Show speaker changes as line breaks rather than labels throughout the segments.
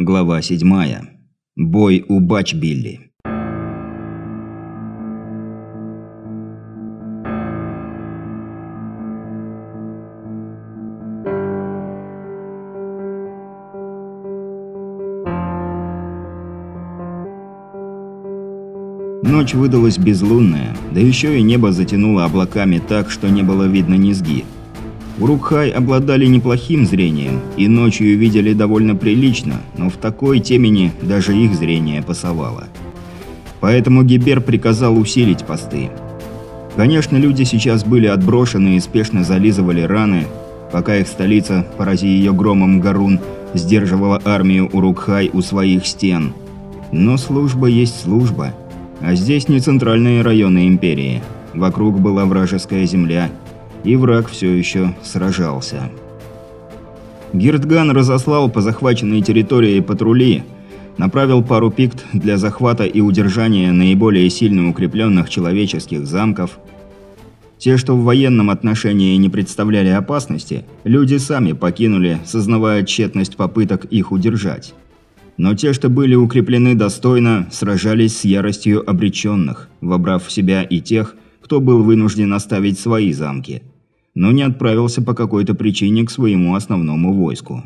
Глава 7. Бой у Бачбилли. Ночь выдалась безлунная, да еще и небо затянуло облаками так, что не было видно низги. Урукхай обладали неплохим зрением и ночью видели довольно прилично, но в такой темени даже их зрение пасовало. Поэтому Гибер приказал усилить посты. Конечно, люди сейчас были отброшены и спешно зализывали раны, пока их столица, порази ее громом Гарун, сдерживала армию Урукхай у своих стен. Но служба есть служба. А здесь не центральные районы Империи. Вокруг была вражеская земля – и враг все еще сражался. Гиртган разослал по захваченной территории патрули, направил пару пикт для захвата и удержания наиболее сильно укрепленных человеческих замков. Те, что в военном отношении не представляли опасности, люди сами покинули, сознавая тщетность попыток их удержать. Но те, что были укреплены достойно, сражались с яростью обреченных, вобрав в себя и тех, кто был вынужден оставить свои замки, но не отправился по какой-то причине к своему основному войску.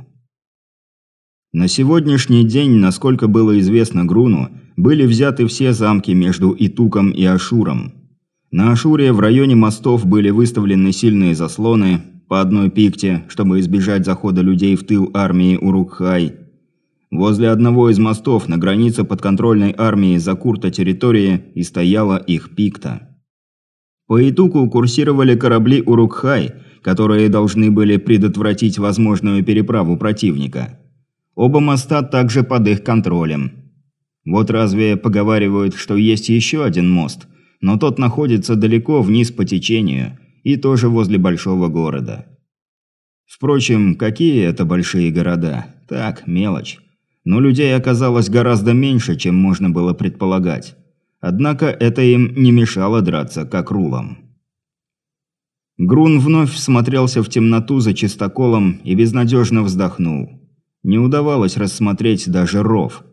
На сегодняшний день, насколько было известно Груну, были взяты все замки между Итуком и Ашуром. На Ашуре в районе мостов были выставлены сильные заслоны по одной пикте, чтобы избежать захода людей в тыл армии Урукхай. Возле одного из мостов на границе подконтрольной армии Закурта территории и стояла их пикта. По Итуку курсировали корабли Урукхай, которые должны были предотвратить возможную переправу противника. Оба моста также под их контролем. Вот разве поговаривают, что есть еще один мост, но тот находится далеко вниз по течению и тоже возле большого города. Впрочем, какие это большие города? Так, мелочь. Но людей оказалось гораздо меньше, чем можно было предполагать. Однако это им не мешало драться, как рулам. Грун вновь смотрелся в темноту за чистоколом и безнадежно вздохнул. Не удавалось рассмотреть даже ров.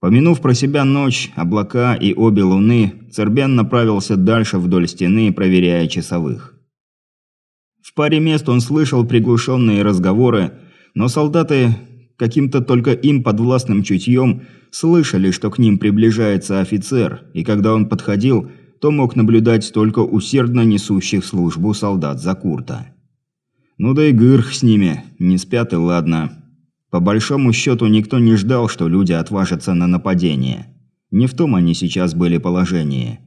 Помянув про себя ночь, облака и обе луны, Цербен направился дальше вдоль стены, проверяя часовых. В паре мест он слышал приглушенные разговоры, но солдаты каким-то только им подвластным чутьем слышали, что к ним приближается офицер, и когда он подходил, то мог наблюдать только усердно несущих службу солдат Закурта. Ну да и гырх с ними, не спят и ладно. По большому счету никто не ждал, что люди отважатся на нападение. Не в том они сейчас были положении.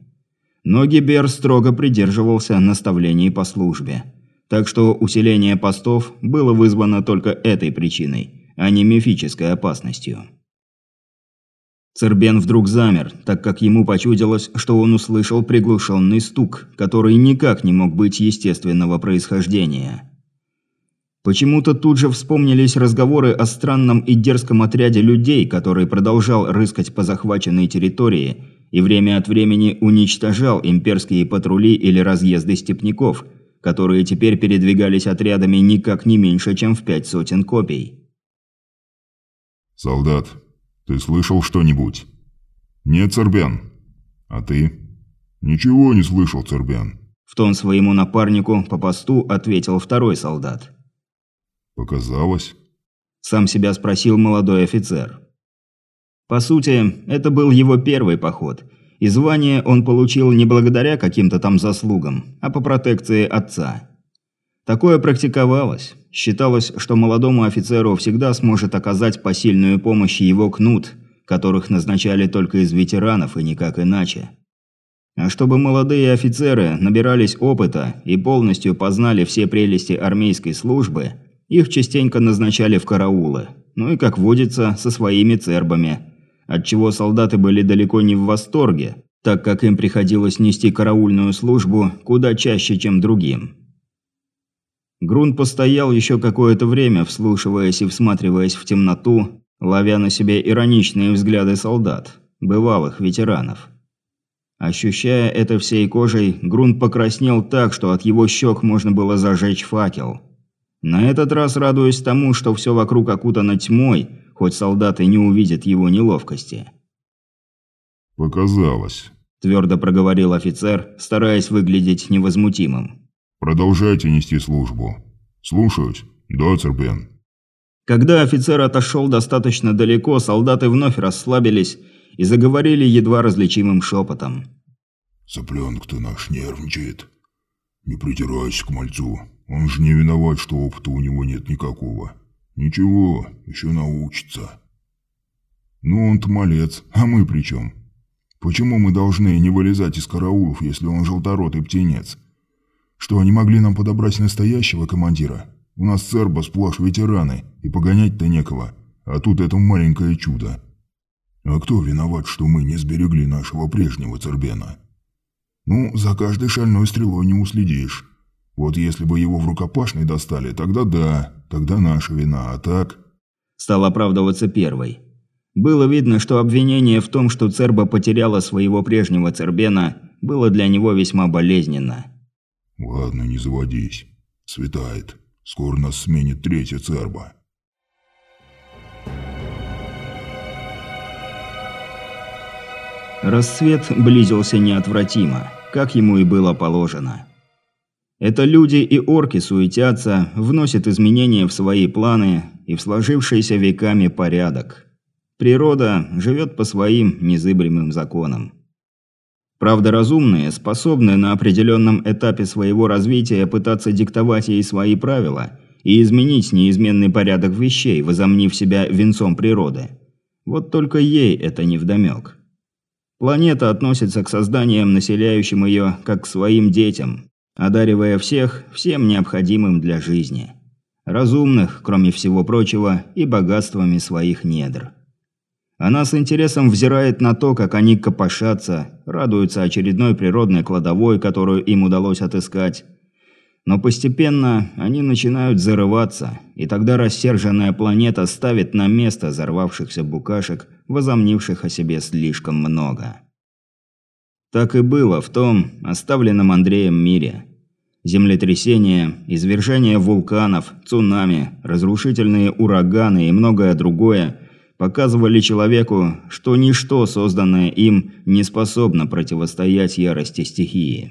Но Гибер строго придерживался наставлений по службе. Так что усиление постов было вызвано только этой причиной – а не мифической опасностью. Цербен вдруг замер, так как ему почудилось, что он услышал приглушенный стук, который никак не мог быть естественного происхождения. Почему-то тут же вспомнились разговоры о странном и дерзком отряде людей, который продолжал рыскать по захваченной территории и время от времени уничтожал имперские патрули или разъезды степняков, которые теперь передвигались отрядами никак не меньше, чем в пять сотен копий.
«Солдат, ты слышал что-нибудь?» «Нет, Цербян. А ты?» «Ничего не слышал, Цербян».
В тон своему напарнику по посту ответил второй солдат.
«Показалось?»
Сам себя спросил молодой офицер. По сути, это был его первый поход, и звание он получил не благодаря каким-то там заслугам, а по протекции отца. Такое практиковалось. Считалось, что молодому офицеру всегда сможет оказать посильную помощь его кнут, которых назначали только из ветеранов и никак иначе. А чтобы молодые офицеры набирались опыта и полностью познали все прелести армейской службы, их частенько назначали в караулы, ну и, как водится, со своими цербами, отчего солдаты были далеко не в восторге, так как им приходилось нести караульную службу куда чаще, чем другим. Грун постоял еще какое-то время, вслушиваясь и всматриваясь в темноту, ловя на себе ироничные взгляды солдат, бывалых ветеранов. Ощущая это всей кожей, Грун покраснел так, что от его щек можно было зажечь факел. На этот раз радуясь тому, что все вокруг окутано тьмой, хоть солдаты не увидят его неловкости.
«Показалось», –
твердо проговорил офицер, стараясь выглядеть невозмутимым.
«Продолжайте нести службу. Слушаюсь. Да, Цербен».
Когда офицер отошел достаточно далеко, солдаты вновь расслабились и заговорили едва различимым шепотом.
«Цыпленок-то наш нервничает. Не притирайся к мальцу. Он же не виноват, что опыта у него нет никакого. Ничего, еще научится». «Ну он-то малец, а мы при чем? Почему мы должны не вылезать из караулов, если он желторотый птенец? Что, они могли нам подобрать настоящего командира? У нас церба сплошь ветераны, и погонять-то некого, а тут это маленькое чудо. А кто виноват, что мы не сберегли нашего прежнего цербена? Ну, за каждой шальной стрелой не уследишь. Вот если бы его в рукопашной достали, тогда да, тогда наша вина, а так...
Стал оправдываться первый. Было видно, что обвинение в том, что Церба потеряла своего прежнего Цербена, было для него весьма болезненно.
«Ладно, не заводись. Светает. Скоро нас сменит третья Церба».
Рассвет близился неотвратимо, как ему и было положено. Это люди и орки суетятся, вносят изменения в свои планы и в сложившийся веками порядок. Природа живет по своим незыблемым законам. Правда, разумные способны на определенном этапе своего развития пытаться диктовать ей свои правила и изменить неизменный порядок вещей, возомнив себя венцом природы. Вот только ей это невдомек. Планета относится к созданиям, населяющим ее, как к своим детям, одаривая всех всем необходимым для жизни. Разумных, кроме всего прочего, и богатствами своих недр. Она с интересом взирает на то, как они копошатся, радуются очередной природной кладовой, которую им удалось отыскать. Но постепенно они начинают зарываться, и тогда рассерженная планета ставит на место взорвавшихся букашек, возомнивших о себе слишком много. Так и было в том оставленном Андреем мире. Землетрясения, извержения вулканов, цунами, разрушительные ураганы и многое другое – показывали человеку, что ничто, созданное им, не способно противостоять ярости стихии.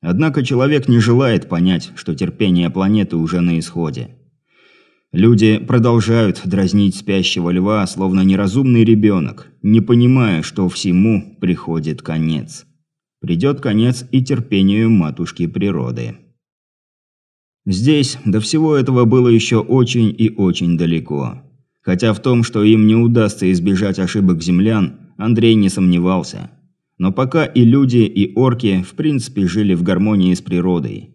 Однако человек не желает понять, что терпение планеты уже на исходе. Люди продолжают дразнить спящего льва, словно неразумный ребенок, не понимая, что всему приходит конец. Придет конец и терпению матушки природы. Здесь до всего этого было еще очень и очень далеко. Хотя в том, что им не удастся избежать ошибок землян, Андрей не сомневался. Но пока и люди, и орки в принципе жили в гармонии с природой.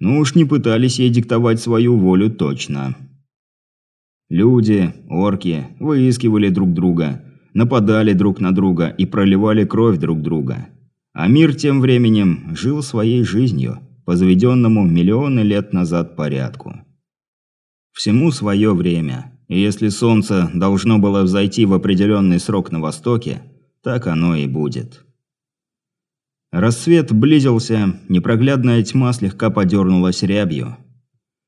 Ну уж не пытались ей диктовать свою волю точно. Люди, орки выискивали друг друга, нападали друг на друга и проливали кровь друг друга. А мир тем временем жил своей жизнью, по заведенному миллионы лет назад порядку. Всему свое время. И если солнце должно было взойти в определенный срок на востоке, так оно и будет. Рассвет близился, непроглядная тьма слегка подернулась рябью.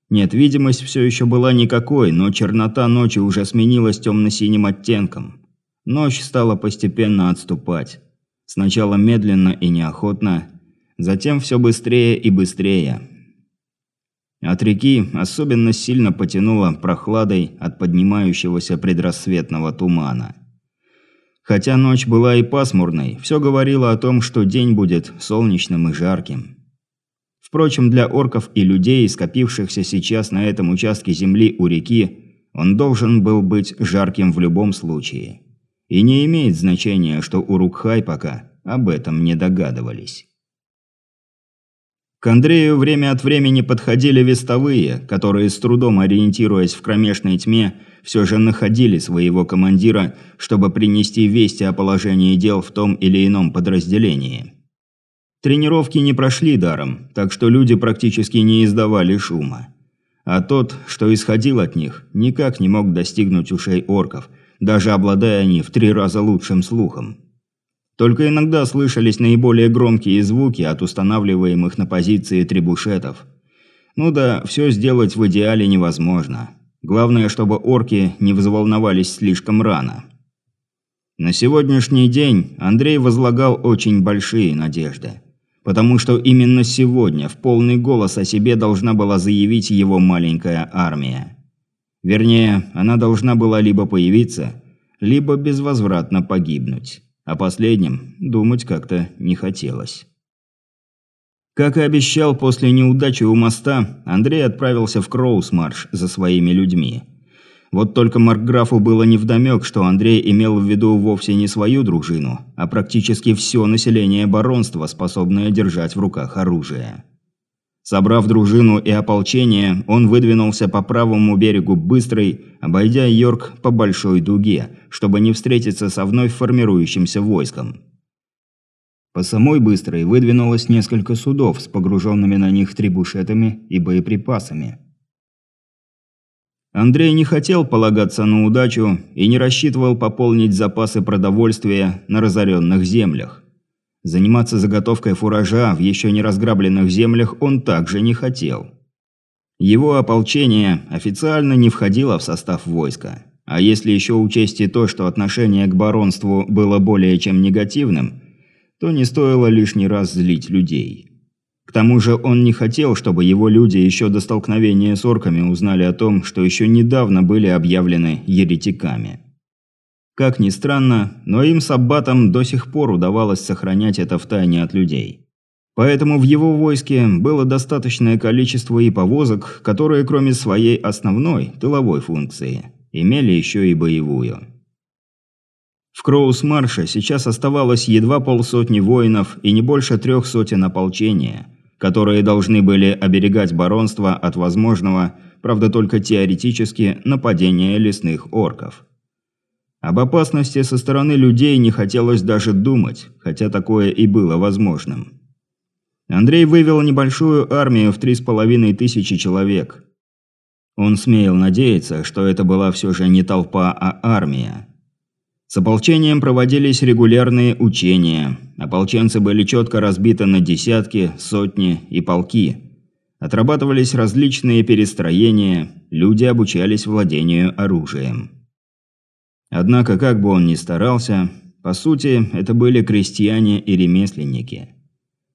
Нет, видимость все еще была никакой, но чернота ночи уже сменилась темно-синим оттенком. Ночь стала постепенно отступать. Сначала медленно и неохотно, затем все быстрее и быстрее. От реки особенно сильно потянуло прохладой от поднимающегося предрассветного тумана. Хотя ночь была и пасмурной, все говорило о том, что день будет солнечным и жарким. Впрочем, для орков и людей, скопившихся сейчас на этом участке земли у реки, он должен был быть жарким в любом случае. И не имеет значения, что Урукхай пока об этом не догадывались. К Андрею время от времени подходили вестовые, которые, с трудом ориентируясь в кромешной тьме, все же находили своего командира, чтобы принести вести о положении дел в том или ином подразделении. Тренировки не прошли даром, так что люди практически не издавали шума. А тот, что исходил от них, никак не мог достигнуть ушей орков, даже обладая они в три раза лучшим слухом. Только иногда слышались наиболее громкие звуки от устанавливаемых на позиции требушетов. Ну да, все сделать в идеале невозможно. Главное, чтобы орки не взволновались слишком рано. На сегодняшний день Андрей возлагал очень большие надежды. Потому что именно сегодня в полный голос о себе должна была заявить его маленькая армия. Вернее, она должна была либо появиться, либо безвозвратно погибнуть. О последнем думать как-то не хотелось. Как и обещал, после неудачи у моста Андрей отправился в Кроусмарш за своими людьми. Вот только Маркграфу было невдомек, что Андрей имел в виду вовсе не свою дружину, а практически все население баронства, способное держать в руках оружие. Собрав дружину и ополчение, он выдвинулся по правому берегу Быстрой, обойдя Йорк по большой дуге, чтобы не встретиться со вновь формирующимся войском. По самой Быстрой выдвинулось несколько судов с погруженными на них трибушетами и боеприпасами. Андрей не хотел полагаться на удачу и не рассчитывал пополнить запасы продовольствия на разоренных землях. Заниматься заготовкой фуража в еще не разграбленных землях он также не хотел. Его ополчение официально не входило в состав войска. А если еще учесть и то, что отношение к баронству было более чем негативным, то не стоило лишний раз злить людей. К тому же он не хотел, чтобы его люди еще до столкновения с орками узнали о том, что еще недавно были объявлены еретиками. Как ни странно, но им с Аббатом до сих пор удавалось сохранять это в тайне от людей. Поэтому в его войске было достаточное количество и повозок, которые кроме своей основной, тыловой функции, имели еще и боевую. В Кроус-Марше сейчас оставалось едва полсотни воинов и не больше трех сотен ополчения, которые должны были оберегать баронство от возможного, правда только теоретически, нападения лесных орков. Об опасности со стороны людей не хотелось даже думать, хотя такое и было возможным. Андрей вывел небольшую армию в три с половиной тысячи человек. Он смеял надеяться, что это была все же не толпа, а армия. С ополчением проводились регулярные учения. Ополченцы были четко разбиты на десятки, сотни и полки. Отрабатывались различные перестроения, люди обучались владению оружием. Однако, как бы он ни старался, по сути, это были крестьяне и ремесленники.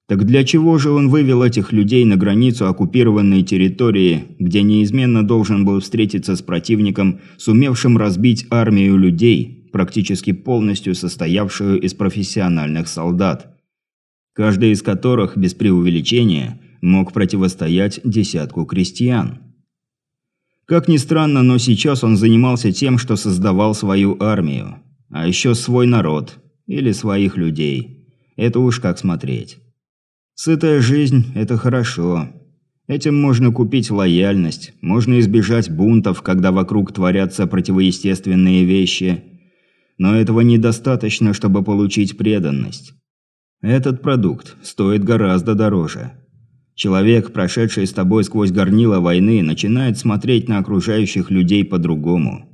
Так для чего же он вывел этих людей на границу оккупированной территории, где неизменно должен был встретиться с противником, сумевшим разбить армию людей, практически полностью состоявшую из профессиональных солдат, каждый из которых, без преувеличения, мог противостоять десятку крестьян? Как ни странно, но сейчас он занимался тем, что создавал свою армию. А еще свой народ. Или своих людей. Это уж как смотреть. Сытая жизнь – это хорошо. Этим можно купить лояльность, можно избежать бунтов, когда вокруг творятся противоестественные вещи. Но этого недостаточно, чтобы получить преданность. Этот продукт стоит гораздо дороже. Человек, прошедший с тобой сквозь горнило войны, начинает смотреть на окружающих людей по-другому.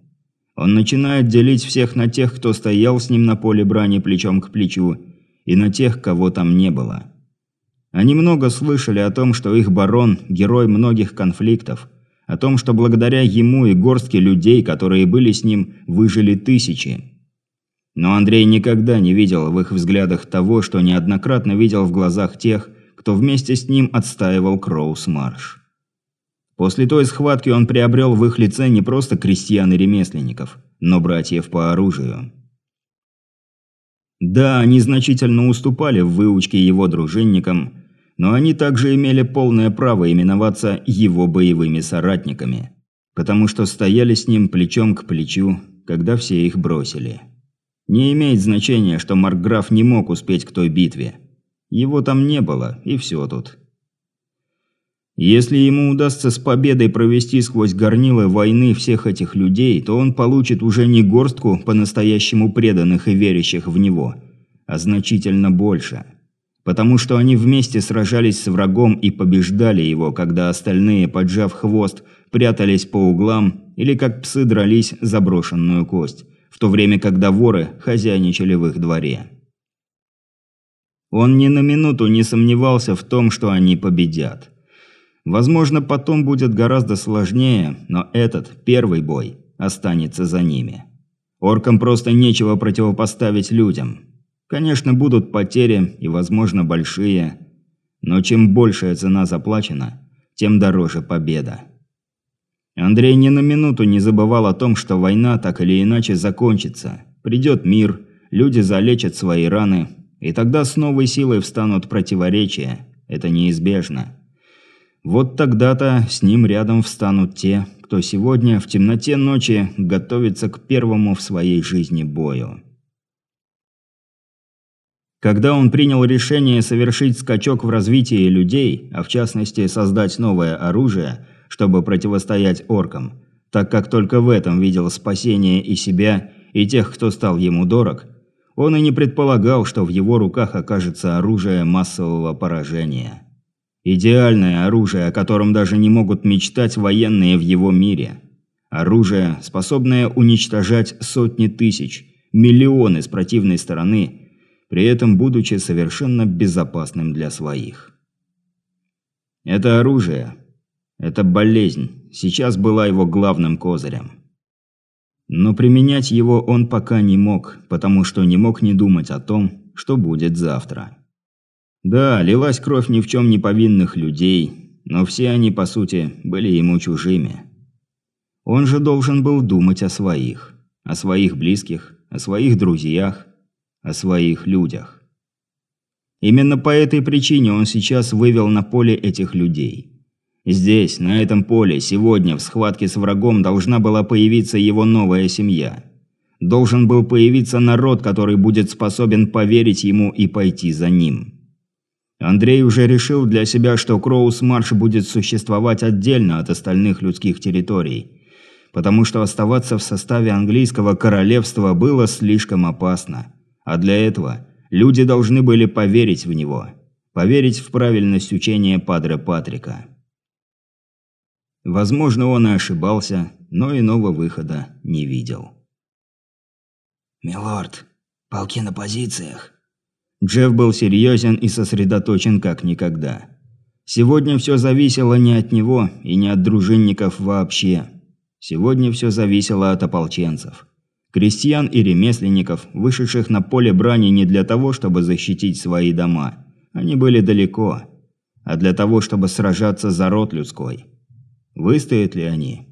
Он начинает делить всех на тех, кто стоял с ним на поле брани плечом к плечу, и на тех, кого там не было. Они много слышали о том, что их барон – герой многих конфликтов, о том, что благодаря ему и горстке людей, которые были с ним, выжили тысячи. Но Андрей никогда не видел в их взглядах того, что неоднократно видел в глазах тех, кто вместе с ним отстаивал Кроус-Марш. После той схватки он приобрел в их лице не просто крестьян и ремесленников, но братьев по оружию. Да, они значительно уступали в выучке его дружинникам, но они также имели полное право именоваться его боевыми соратниками, потому что стояли с ним плечом к плечу, когда все их бросили. Не имеет значения, что Маркграф не мог успеть к той битве. Его там не было, и все тут. Если ему удастся с победой провести сквозь горнилы войны всех этих людей, то он получит уже не горстку по-настоящему преданных и верящих в него, а значительно больше. Потому что они вместе сражались с врагом и побеждали его, когда остальные, поджав хвост, прятались по углам или как псы дрались за брошенную кость, в то время когда воры хозяйничали в их дворе. Он ни на минуту не сомневался в том, что они победят. Возможно, потом будет гораздо сложнее, но этот, первый бой, останется за ними. Оркам просто нечего противопоставить людям. Конечно, будут потери и, возможно, большие, но чем большая цена заплачена, тем дороже победа. Андрей ни на минуту не забывал о том, что война так или иначе закончится. Придет мир, люди залечат свои раны, и тогда с новой силой встанут противоречия. Это неизбежно. Вот тогда-то с ним рядом встанут те, кто сегодня в темноте ночи готовится к первому в своей жизни бою. Когда он принял решение совершить скачок в развитии людей, а в частности создать новое оружие, чтобы противостоять оркам, так как только в этом видел спасение и себя, и тех, кто стал ему дорог, он и не предполагал, что в его руках окажется оружие массового поражения. Идеальное оружие, о котором даже не могут мечтать военные в его мире. Оружие, способное уничтожать сотни тысяч, миллионы с противной стороны – при этом будучи совершенно безопасным для своих. Это оружие, это болезнь, сейчас была его главным козырем. Но применять его он пока не мог, потому что не мог не думать о том, что будет завтра. Да, лилась кровь ни в чем не повинных людей, но все они, по сути, были ему чужими. Он же должен был думать о своих, о своих близких, о своих друзьях, о своих людях. Именно по этой причине он сейчас вывел на поле этих людей. Здесь, на этом поле, сегодня, в схватке с врагом, должна была появиться его новая семья. Должен был появиться народ, который будет способен поверить ему и пойти за ним. Андрей уже решил для себя, что Кроус-Марш будет существовать отдельно от остальных людских территорий, потому что оставаться в составе английского королевства было слишком опасно. А для этого люди должны были поверить в него, поверить в правильность учения Падре Патрика. Возможно, он и ошибался, но иного выхода не видел.
«Милорд, полки на позициях».
Джефф был серьезен и сосредоточен как никогда. Сегодня все зависело не от него и не от дружинников вообще. Сегодня все зависело от ополченцев крестьян и ремесленников, вышедших на поле брани не для того, чтобы защитить свои дома. Они были далеко, а для того, чтобы сражаться за род людской. Выстоят ли они?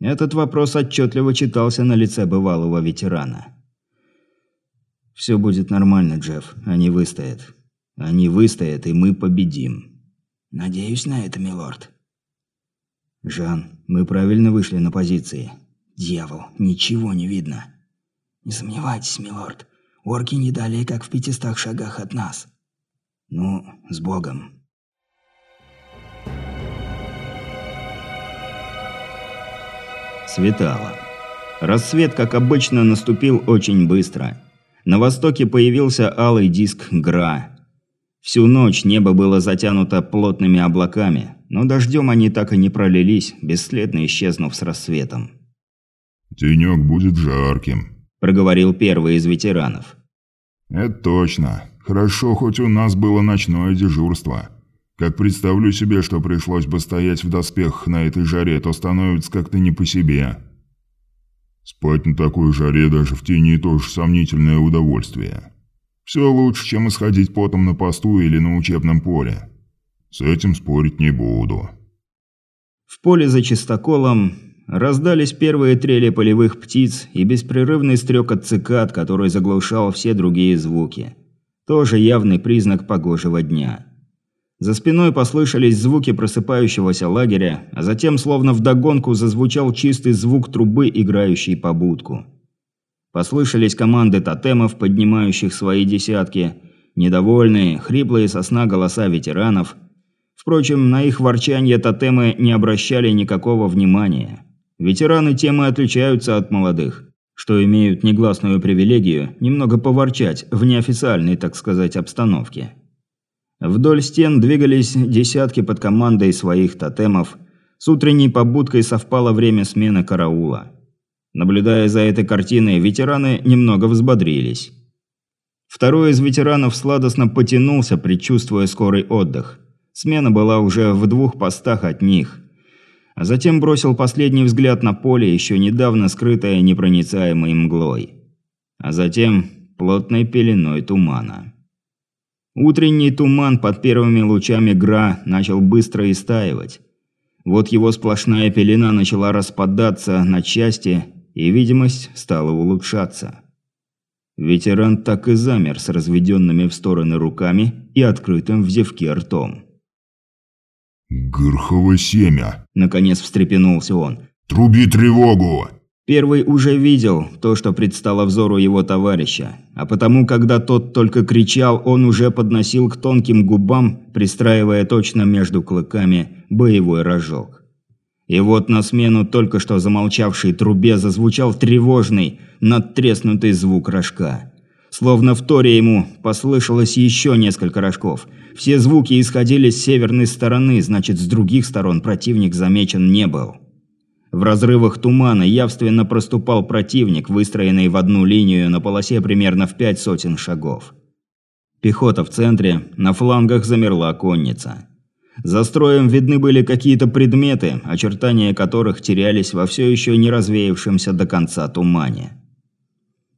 Этот вопрос отчетливо читался на лице бывалого ветерана. «Все будет нормально, Джефф. Они выстоят. Они выстоят, и мы победим».
«Надеюсь на это, милорд».
«Жан, мы правильно вышли на позиции.
Дьявол, ничего не видно. Не сомневайтесь, милорд, орки не далее, как в пятистах шагах от нас. Ну, с Богом.
Светало. Рассвет, как обычно, наступил очень быстро. На востоке появился алый диск Гра. Всю ночь небо было затянуто плотными облаками, но дождем они так и не пролились, бесследно исчезнув с рассветом.
«Денек будет жарким», – проговорил первый из ветеранов.
«Это точно. Хорошо, хоть у нас было ночное дежурство. Как представлю себе, что пришлось бы стоять в доспехах на этой жаре, то становится как-то не по себе».
«Спать на такой жаре даже в тени тоже сомнительное удовольствие.
Все лучше, чем исходить потом на посту или на учебном поле.
С этим спорить не буду».
В поле за чистоколом Раздались первые трели полевых птиц и беспрерывный стрекот цикад, который заглушал все другие звуки. Тоже явный признак погожего дня. За спиной послышались звуки просыпающегося лагеря, а затем словно вдогонку зазвучал чистый звук трубы, играющей по будку. Послышались команды тотемов, поднимающих свои десятки, недовольные, хриплые сосна голоса ветеранов. Впрочем, на их ворчание тотемы не обращали никакого внимания. Ветераны темы отличаются от молодых, что имеют негласную привилегию немного поворчать в неофициальной, так сказать, обстановке. Вдоль стен двигались десятки под командой своих тотемов. С утренней побудкой совпало время смены караула. Наблюдая за этой картиной, ветераны немного взбодрились. Второй из ветеранов сладостно потянулся, предчувствуя скорый отдых. Смена была уже в двух постах от них. А затем бросил последний взгляд на поле, еще недавно скрытое непроницаемой мглой. А затем плотной пеленой тумана. Утренний туман под первыми лучами Гра начал быстро истаивать. Вот его сплошная пелена начала распадаться на части, и видимость стала улучшаться. Ветеран так и замер с разведенными в стороны руками и открытым в зевке ртом.
«Гырхово семя!»
– наконец встрепенулся он.
«Труби тревогу!»
Первый уже видел то, что предстало взору его товарища, а потому, когда тот только кричал, он уже подносил к тонким губам, пристраивая точно между клыками боевой рожок. И вот на смену только что замолчавшей трубе зазвучал тревожный, надтреснутый звук рожка. Словно в торе ему послышалось еще несколько рожков. Все звуки исходили с северной стороны, значит, с других сторон противник замечен не был. В разрывах тумана явственно проступал противник, выстроенный в одну линию на полосе примерно в пять сотен шагов. Пехота в центре, на флангах замерла конница. За строем видны были какие-то предметы, очертания которых терялись во все еще не развеявшемся до конца тумане.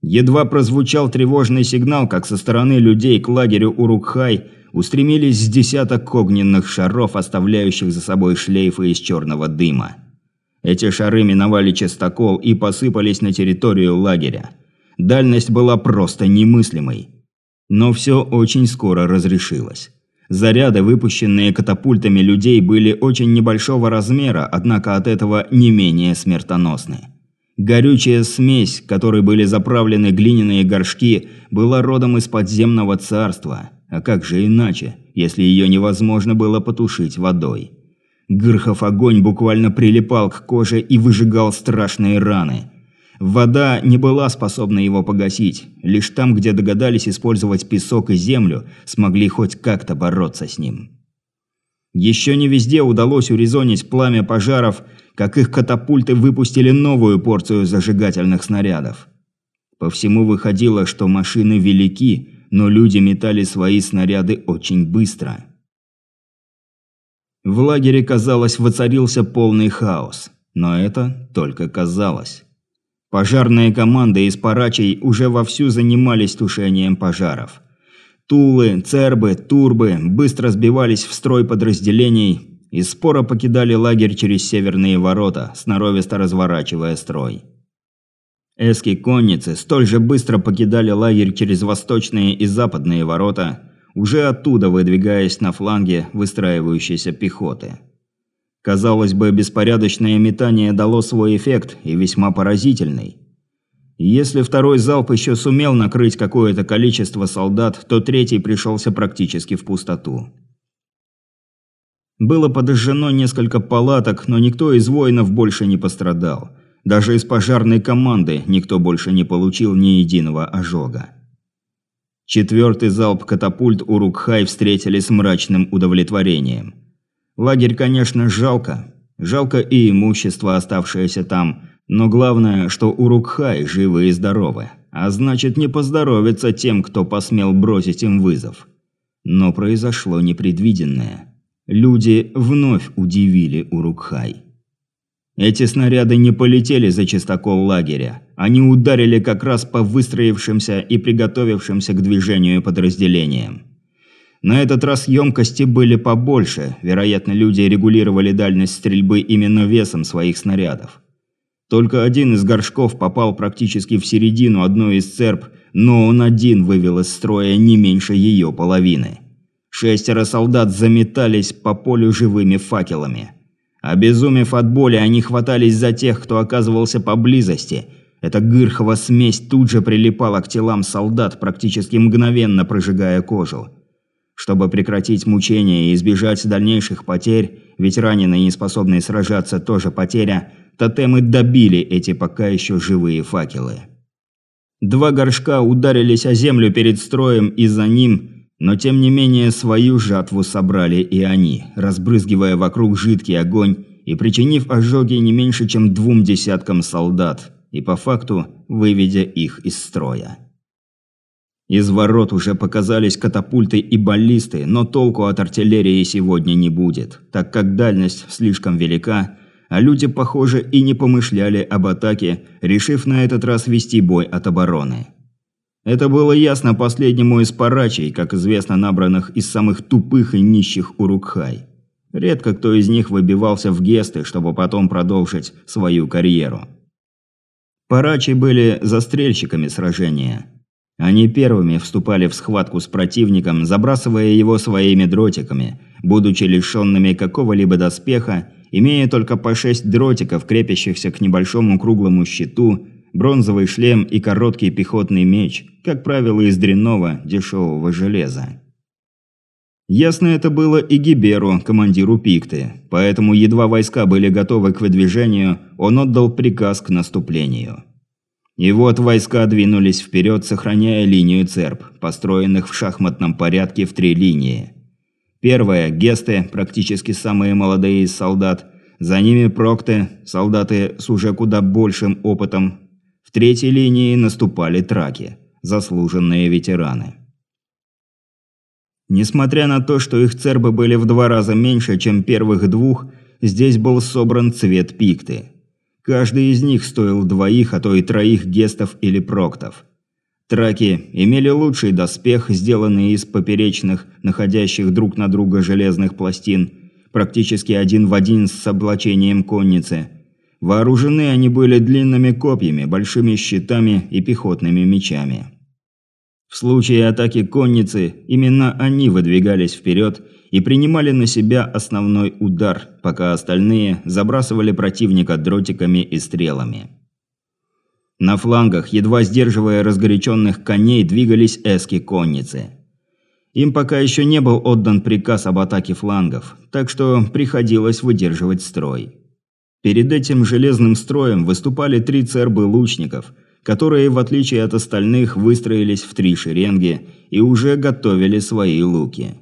Едва прозвучал тревожный сигнал, как со стороны людей к лагерю Урукхай устремились с десяток огненных шаров, оставляющих за собой шлейфы из черного дыма. Эти шары миновали частокол и посыпались на территорию лагеря. Дальность была просто немыслимой. Но все очень скоро разрешилось. Заряды, выпущенные катапультами людей, были очень небольшого размера, однако от этого не менее смертоносны. Горючая смесь, которой были заправлены глиняные горшки, была родом из подземного царства. А как же иначе, если ее невозможно было потушить водой? Гырхов огонь буквально прилипал к коже и выжигал страшные раны. Вода не была способна его погасить. Лишь там, где догадались использовать песок и землю, смогли хоть как-то бороться с ним. Еще не везде удалось урезонить пламя пожаров, как их катапульты выпустили новую порцию зажигательных снарядов. По всему выходило, что машины велики, но люди метали свои снаряды очень быстро. В лагере, казалось, воцарился полный хаос. Но это только казалось. Пожарные команды из парачей уже вовсю занимались тушением пожаров. Тулы, цербы, турбы быстро сбивались в строй подразделений и споро покидали лагерь через северные ворота, сноровисто разворачивая строй. Эски конницы столь же быстро покидали лагерь через восточные и западные ворота – уже оттуда выдвигаясь на фланге выстраивающейся пехоты. Казалось бы, беспорядочное метание дало свой эффект и весьма поразительный. Если второй залп еще сумел накрыть какое-то количество солдат, то третий пришелся практически в пустоту. Было подожжено несколько палаток, но никто из воинов больше не пострадал. Даже из пожарной команды никто больше не получил ни единого ожога. Четвертый залп катапульт у Рукхай встретили с мрачным удовлетворением. Лагерь, конечно, жалко. Жалко и имущество, оставшееся там. Но главное, что у Рукхай живы и здоровы. А значит, не поздоровится тем, кто посмел бросить им вызов. Но произошло непредвиденное. Люди вновь удивили Урукхай. Эти снаряды не полетели за чистокол лагеря. Они ударили как раз по выстроившимся и приготовившимся к движению подразделениям. На этот раз емкости были побольше, вероятно, люди регулировали дальность стрельбы именно весом своих снарядов. Только один из горшков попал практически в середину одной из церп, но он один вывел из строя не меньше ее половины. Шестеро солдат заметались по полю живыми факелами. Обезумев от боли, они хватались за тех, кто оказывался поблизости. Эта гырхова смесь тут же прилипала к телам солдат, практически мгновенно прожигая кожу. Чтобы прекратить мучения и избежать дальнейших потерь, ведь раненые, не способные сражаться, тоже потеря, тотемы добили эти пока еще живые факелы. Два горшка ударились о землю перед строем и за ним – но тем не менее свою жатву собрали и они, разбрызгивая вокруг жидкий огонь и причинив ожоги не меньше, чем двум десяткам солдат, и по факту выведя их из строя. Из ворот уже показались катапульты и баллисты, но толку от артиллерии сегодня не будет, так как дальность слишком велика, а люди, похоже, и не помышляли об атаке, решив на этот раз вести бой от обороны. Это было ясно последнему из парачей, как известно, набранных из самых тупых и нищих Урукхай. Редко кто из них выбивался в гесты, чтобы потом продолжить свою карьеру. Парачи были застрельщиками сражения – они первыми вступали в схватку с противником, забрасывая его своими дротиками, будучи лишенными какого-либо доспеха, имея только по шесть дротиков, крепящихся к небольшому круглому щиту, бронзовый шлем и короткий пехотный меч, как правило, из дрянного, дешевого железа. Ясно это было и Гиберу, командиру Пикты, поэтому едва войска были готовы к выдвижению, он отдал приказ к наступлению. И вот войска двинулись вперед, сохраняя линию церп, построенных в шахматном порядке в три линии. Первая – гесты, практически самые молодые из солдат. За ними прокты, солдаты с уже куда большим опытом. В третьей линии наступали траки, заслуженные ветераны. Несмотря на то, что их цербы были в два раза меньше, чем первых двух, здесь был собран цвет пикты – Каждый из них стоил двоих, а то и троих гестов или проктов. Траки имели лучший доспех, сделанный из поперечных, находящих друг на друга железных пластин, практически один в один с облачением конницы. Вооружены они были длинными копьями, большими щитами и пехотными мечами. В случае атаки конницы именно они выдвигались вперед и принимали на себя основной удар, пока остальные забрасывали противника дротиками и стрелами. На флангах, едва сдерживая разгоряченных коней, двигались эски-конницы. Им пока еще не был отдан приказ об атаке флангов, так что приходилось выдерживать строй. Перед этим железным строем выступали три цербы лучников, которые, в отличие от остальных, выстроились в три шеренги и уже готовили свои луки.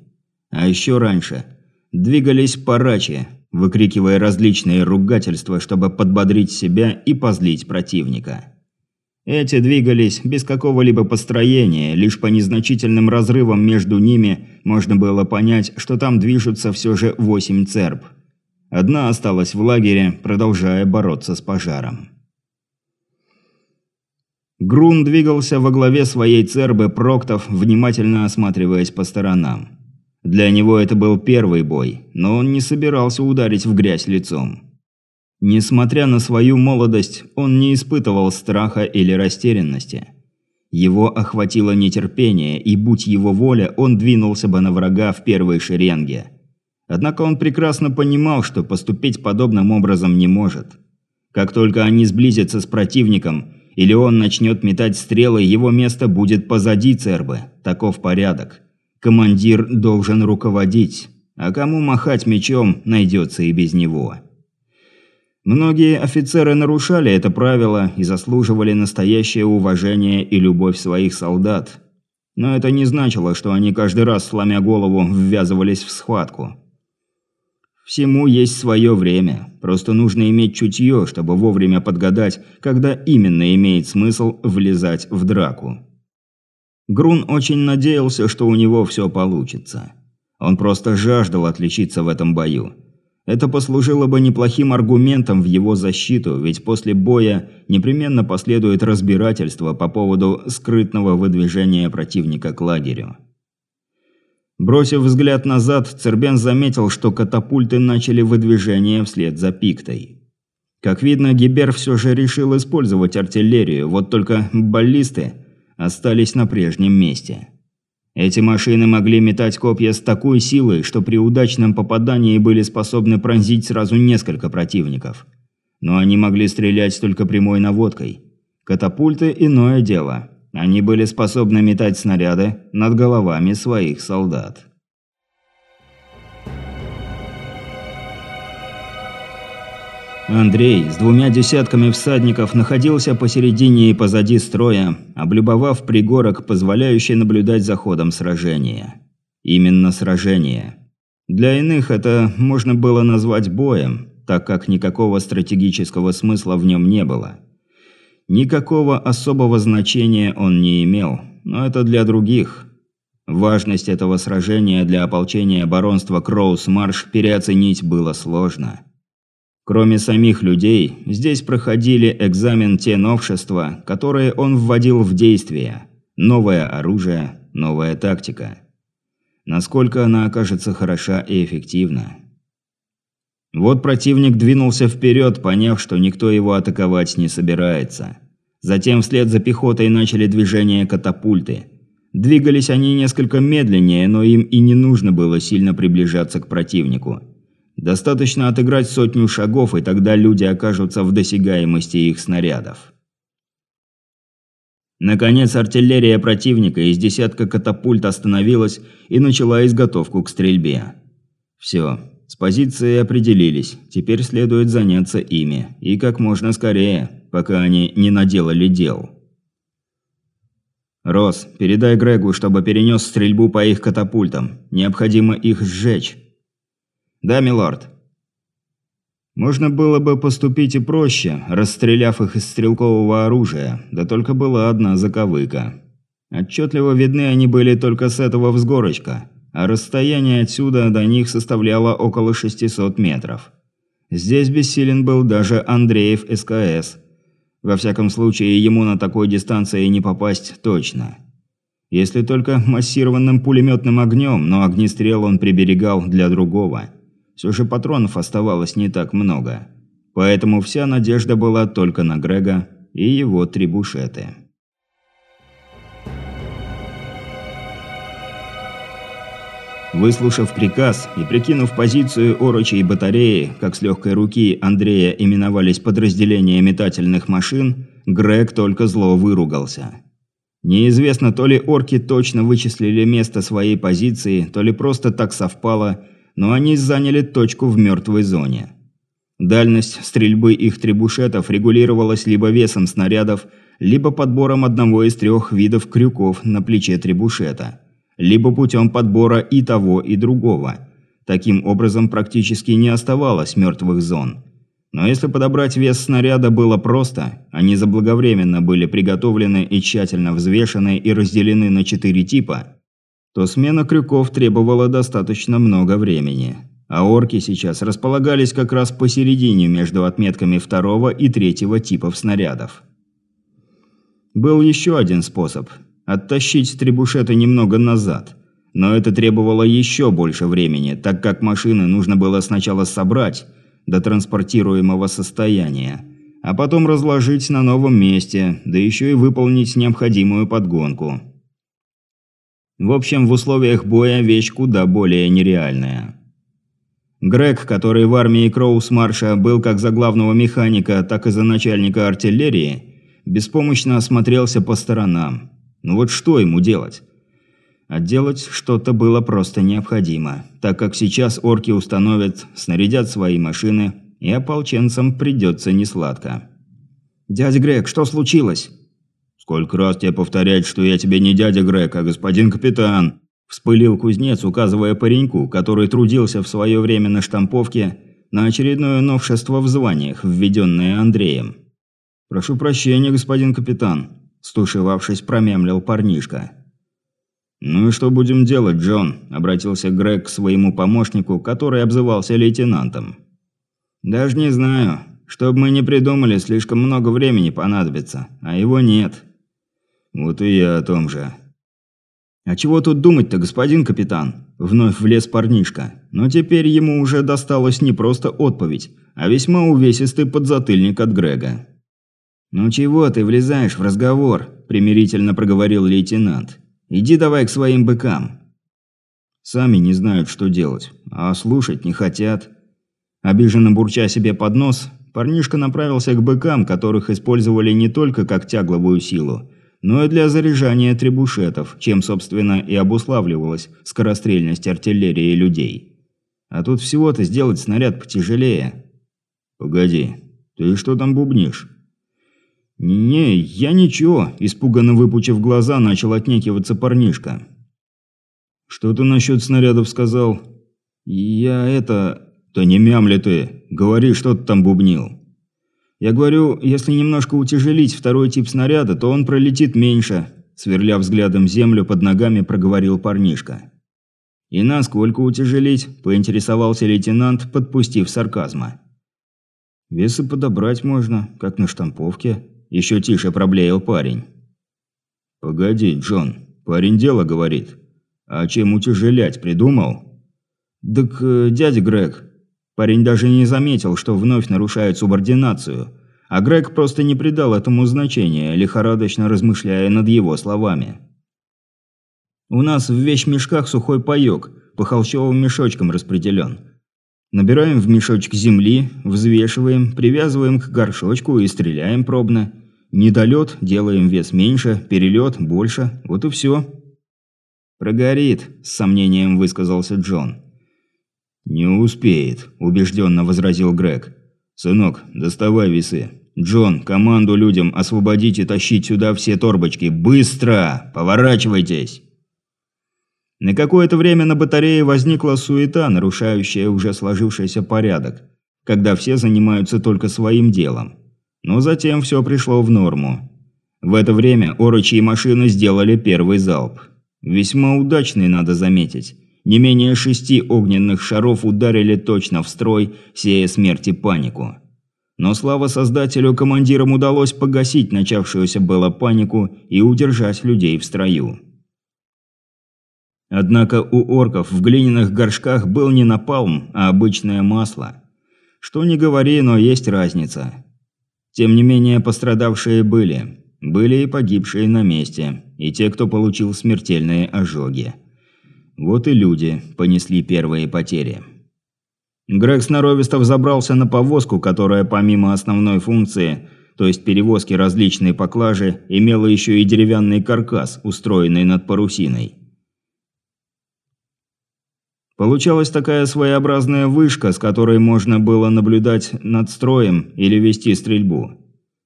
А еще раньше двигались парачи, выкрикивая различные ругательства, чтобы подбодрить себя и позлить противника. Эти двигались без какого-либо построения, лишь по незначительным разрывам между ними можно было понять, что там движутся все же восемь церб. Одна осталась в лагере, продолжая бороться с пожаром. Грун двигался во главе своей цербы Проктов, внимательно осматриваясь по сторонам. Для него это был первый бой, но он не собирался ударить в грязь лицом. Несмотря на свою молодость, он не испытывал страха или растерянности. Его охватило нетерпение, и будь его воля, он двинулся бы на врага в первой шеренге. Однако он прекрасно понимал, что поступить подобным образом не может. Как только они сблизятся с противником, или он начнет метать стрелы, его место будет позади Цербы. Таков порядок. Командир должен руководить, а кому махать мечом, найдется и без него. Многие офицеры нарушали это правило и заслуживали настоящее уважение и любовь своих солдат. Но это не значило, что они каждый раз, сломя голову, ввязывались в схватку. Всему есть свое время, просто нужно иметь чутье, чтобы вовремя подгадать, когда именно имеет смысл влезать в драку. Грун очень надеялся, что у него все получится. Он просто жаждал отличиться в этом бою. Это послужило бы неплохим аргументом в его защиту, ведь после боя непременно последует разбирательство по поводу скрытного выдвижения противника к лагерю. Бросив взгляд назад, Цербен заметил, что катапульты начали выдвижение вслед за пиктой. Как видно, Гибер все же решил использовать артиллерию, вот только баллисты – остались на прежнем месте. Эти машины могли метать копья с такой силой, что при удачном попадании были способны пронзить сразу несколько противников. Но они могли стрелять только прямой наводкой. Катапульты – иное дело. Они были способны метать снаряды над головами своих солдат. Андрей с двумя десятками всадников находился посередине и позади строя, облюбовав пригорок, позволяющий наблюдать за ходом сражения. Именно сражение. Для иных это можно было назвать боем, так как никакого стратегического смысла в нем не было. Никакого особого значения он не имел, но это для других. Важность этого сражения для ополчения баронства Кроус-Марш переоценить было сложно. Кроме самих людей, здесь проходили экзамен те новшества, которые он вводил в действие. Новое оружие, новая тактика. Насколько она окажется хороша и эффективна. Вот противник двинулся вперед, поняв, что никто его атаковать не собирается. Затем вслед за пехотой начали движение катапульты. Двигались они несколько медленнее, но им и не нужно было сильно приближаться к противнику. Достаточно отыграть сотню шагов, и тогда люди окажутся в досягаемости их снарядов. Наконец артиллерия противника из десятка катапульт остановилась и начала изготовку к стрельбе. Все, с позицией определились, теперь следует заняться ими, и как можно скорее, пока они не наделали дел. «Рос, передай Грегу, чтобы перенес стрельбу по их катапультам. Необходимо их сжечь». «Да, милорд». Можно было бы поступить и проще, расстреляв их из стрелкового оружия, да только была одна заковыка. Отчетливо видны они были только с этого взгорочка – а расстояние отсюда до них составляло около 600 метров. Здесь бессилен был даже Андреев СКС. Во всяком случае, ему на такой дистанции не попасть точно. Если только массированным пулеметным огнем, но огнестрел он приберегал для другого. Все же патронов оставалось не так много. Поэтому вся надежда была только на Грега и его трибушеты. Выслушав приказ и прикинув позицию орочей батареи, как с легкой руки Андрея именовались подразделения метательных машин, Грег только зло выругался. Неизвестно, то ли орки точно вычислили место своей позиции, то ли просто так совпало, но они заняли точку в мертвой зоне. Дальность стрельбы их требушетов регулировалась либо весом снарядов, либо подбором одного из трех видов крюков на плече требушета – либо путем подбора и того, и другого. Таким образом, практически не оставалось мертвых зон. Но если подобрать вес снаряда было просто, они заблаговременно были приготовлены и тщательно взвешены и разделены на четыре типа, то смена крюков требовала достаточно много времени. А орки сейчас располагались как раз посередине между отметками второго и третьего типов снарядов. Был еще один способ – оттащить требушеты немного назад. Но это требовало еще больше времени, так как машины нужно было сначала собрать до транспортируемого состояния, а потом разложить на новом месте, да еще и выполнить необходимую подгонку. В общем, в условиях боя вещь куда более нереальная. Грег, который в армии Кроус-Марша был как за главного механика, так и за начальника артиллерии, беспомощно осмотрелся по сторонам. Ну вот что ему делать? А делать что-то было просто необходимо, так как сейчас орки установят, снарядят свои машины, и ополченцам придется несладко. «Дядя Грег, что случилось?» «Сколько раз тебе повторять, что я тебе не дядя Грег, а господин капитан?» Вспылил кузнец, указывая пареньку, который трудился в свое время на штамповке, на очередное новшество в званиях, введенное Андреем. «Прошу прощения, господин капитан», стушевавшись, промямлил парнишка. «Ну и что будем делать, Джон?» – обратился Грег к своему помощнику, который обзывался лейтенантом. «Даже не знаю. Чтоб мы не придумали, слишком много времени понадобится, а его нет». «Вот и я о том же». «А чего тут думать-то, господин капитан?» – вновь влез парнишка. Но теперь ему уже досталось не просто отповедь, а весьма увесистый подзатыльник от Грега. «Ну чего ты влезаешь в разговор?» – примирительно проговорил лейтенант. «Иди давай к своим быкам». Сами не знают, что делать, а слушать не хотят. Обиженно бурча себе под нос, парнишка направился к быкам, которых использовали не только как тягловую силу, но и для заряжания требушетов, чем, собственно, и обуславливалась скорострельность артиллерии людей. А тут всего-то сделать снаряд потяжелее. «Погоди, ты что там бубнишь?» «Не, я ничего», – испуганно выпучив глаза, начал отнекиваться парнишка. «Что ты насчет снарядов сказал?» «Я это...» «Да не мямли ты! Говори, что ты там бубнил!» «Я говорю, если немножко утяжелить второй тип снаряда, то он пролетит меньше. сверля взглядом землю под ногами, проговорил парнишка. «И насколько утяжелить?» – поинтересовался лейтенант, подпустив сарказма. «Весы подобрать можно, как на штамповке», – еще тише проблеял парень. «Погоди, Джон, парень дело говорит. А чем утяжелять, придумал?» «Так, э, дядя Грег...» Парень даже не заметил, что вновь нарушает субординацию, а Грег просто не придал этому значения, лихорадочно размышляя над его словами. «У нас в вещмешках сухой паёк, по холщовым мешочкам распределен. Набираем в мешочек земли, взвешиваем, привязываем к горшочку и стреляем пробно. Недолет, делаем вес меньше, перелет больше, вот и все. «Прогорит», – с сомнением высказался Джон. «Не успеет», – убежденно возразил Грег. «Сынок, доставай весы. Джон, команду людям освободить и тащить сюда все торбочки. Быстро! Поворачивайтесь!» На какое-то время на батарее возникла суета, нарушающая уже сложившийся порядок, когда все занимаются только своим делом. Но затем все пришло в норму. В это время орочьи машины сделали первый залп. Весьма удачный, надо заметить. Не менее шести огненных шаров ударили точно в строй, сея смерти панику. Но слава создателю, командирам удалось погасить начавшуюся было панику и удержать людей в строю. Однако у орков в глиняных горшках был не напалм, а обычное масло. Что ни говори, но есть разница. Тем не менее, пострадавшие были. Были и погибшие на месте, и те, кто получил смертельные ожоги. Вот и люди понесли первые потери. Грег Сноровистов забрался на повозку, которая помимо основной функции, то есть перевозки различной поклажи, имела еще и деревянный каркас, устроенный над парусиной. Получалась такая своеобразная вышка, с которой можно было наблюдать над строем или вести стрельбу.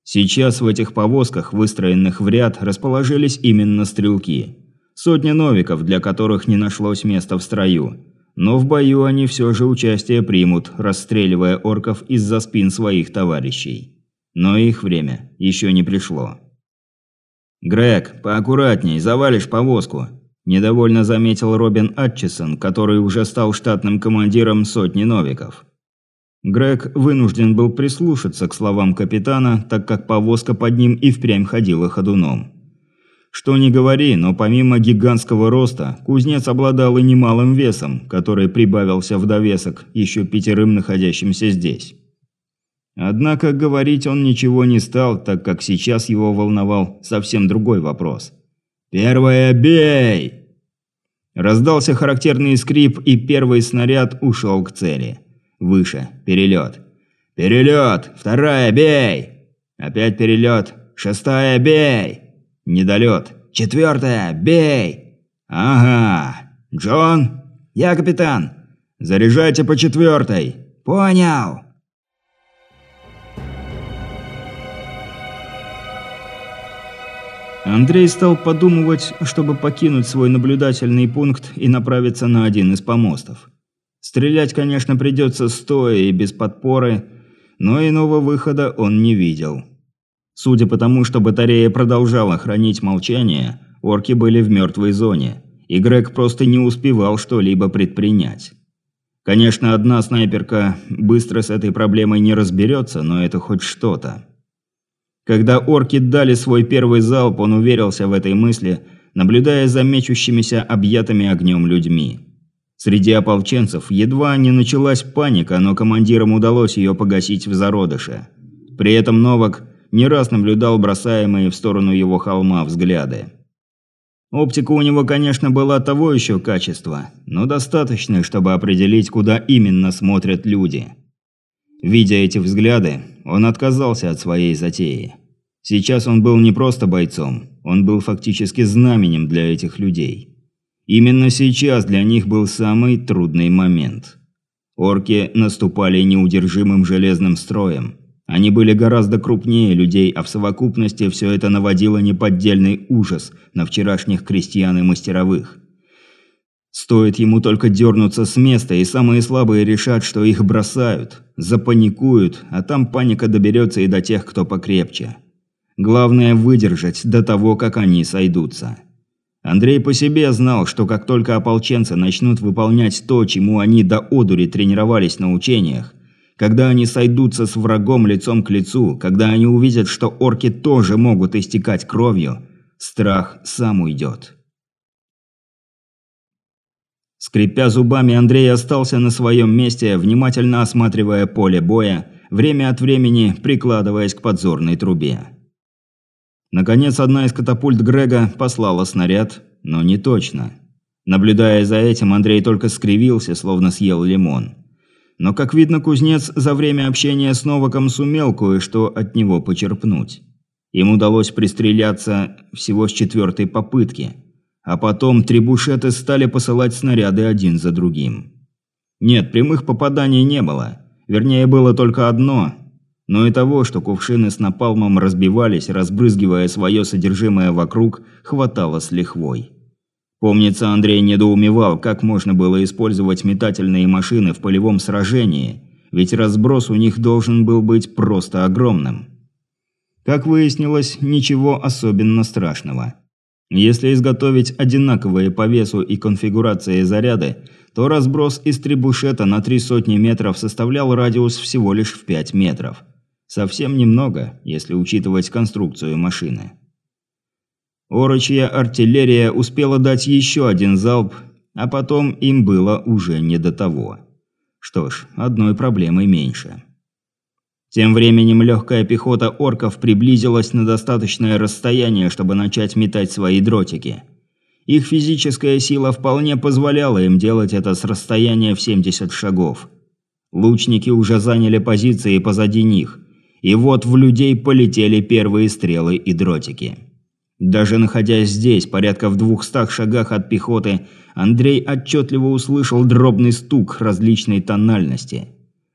Сейчас в этих повозках, выстроенных в ряд, расположились именно стрелки. Сотни новиков, для которых не нашлось места в строю. Но в бою они все же участие примут, расстреливая орков из-за спин своих товарищей. Но их время еще не пришло. «Грег, поаккуратней, завалишь повозку», Недовольно заметил Робин Атчисон, который уже стал штатным командиром сотни новиков. Грег вынужден был прислушаться к словам капитана, так как повозка под ним и впрямь ходила ходуном. Что ни говори, но помимо гигантского роста, кузнец обладал и немалым весом, который прибавился в довесок еще пятерым находящимся здесь. Однако говорить он ничего не стал, так как сейчас его волновал совсем другой вопрос – «Первое, бей!» Раздался характерный скрип, и первый снаряд ушел к цели. Выше. Перелет. «Перелет! Вторая, бей!» Опять перелет. «Шестая, бей!» Недолет. «Четвертая, бей!» «Ага! Джон?» «Я капитан!» «Заряжайте по четвертой!» «Понял!» Андрей стал подумывать, чтобы покинуть свой наблюдательный пункт и направиться на один из помостов. Стрелять, конечно, придется стоя и без подпоры, но иного выхода он не видел. Судя по тому, что батарея продолжала хранить молчание, орки были в мертвой зоне, и Грег просто не успевал что-либо предпринять. Конечно, одна снайперка быстро с этой проблемой не разберется, но это хоть что-то. Когда орки дали свой первый залп, он уверился в этой мысли, наблюдая за мечущимися объятыми огнем людьми. Среди ополченцев едва не началась паника, но командирам удалось ее погасить в зародыше. При этом Новак не раз наблюдал бросаемые в сторону его холма взгляды. Оптика у него, конечно, была того еще качества, но достаточной, чтобы определить, куда именно смотрят люди. Видя эти взгляды, он отказался от своей затеи. Сейчас он был не просто бойцом, он был фактически знаменем для этих людей. Именно сейчас для них был самый трудный момент. Орки наступали неудержимым железным строем. Они были гораздо крупнее людей, а в совокупности все это наводило неподдельный ужас на вчерашних крестьян и мастеровых. Стоит ему только дернуться с места, и самые слабые решат, что их бросают, запаникуют, а там паника доберется и до тех, кто покрепче. Главное выдержать до того, как они сойдутся. Андрей по себе знал, что как только ополченцы начнут выполнять то, чему они до одури тренировались на учениях, когда они сойдутся с врагом лицом к лицу, когда они увидят, что орки тоже могут истекать кровью, страх сам уйдет. Скрипя зубами, Андрей остался на своем месте, внимательно осматривая поле боя, время от времени прикладываясь к подзорной трубе. Наконец, одна из катапульт Грега послала снаряд, но не точно. Наблюдая за этим, Андрей только скривился, словно съел лимон. Но, как видно, кузнец за время общения с Новаком сумел кое-что от него почерпнуть. Им удалось пристреляться всего с четвертой попытки. А потом трибушеты стали посылать снаряды один за другим. Нет, прямых попаданий не было. Вернее, было только одно. Но и того, что кувшины с напалмом разбивались, разбрызгивая свое содержимое вокруг, хватало с лихвой. Помнится, Андрей недоумевал, как можно было использовать метательные машины в полевом сражении, ведь разброс у них должен был быть просто огромным. Как выяснилось, ничего особенно страшного. Если изготовить одинаковые по весу и конфигурации заряды, то разброс из трибушета на три сотни метров составлял радиус всего лишь в 5 метров. Совсем немного, если учитывать конструкцию машины. Орочья артиллерия успела дать еще один залп, а потом им было уже не до того. Что ж, одной проблемой меньше. Тем временем легкая пехота орков приблизилась на достаточное расстояние, чтобы начать метать свои дротики. Их физическая сила вполне позволяла им делать это с расстояния в 70 шагов. Лучники уже заняли позиции позади них, и вот в людей полетели первые стрелы и дротики. Даже находясь здесь, порядка в двухстах шагах от пехоты, Андрей отчетливо услышал дробный стук различной тональности.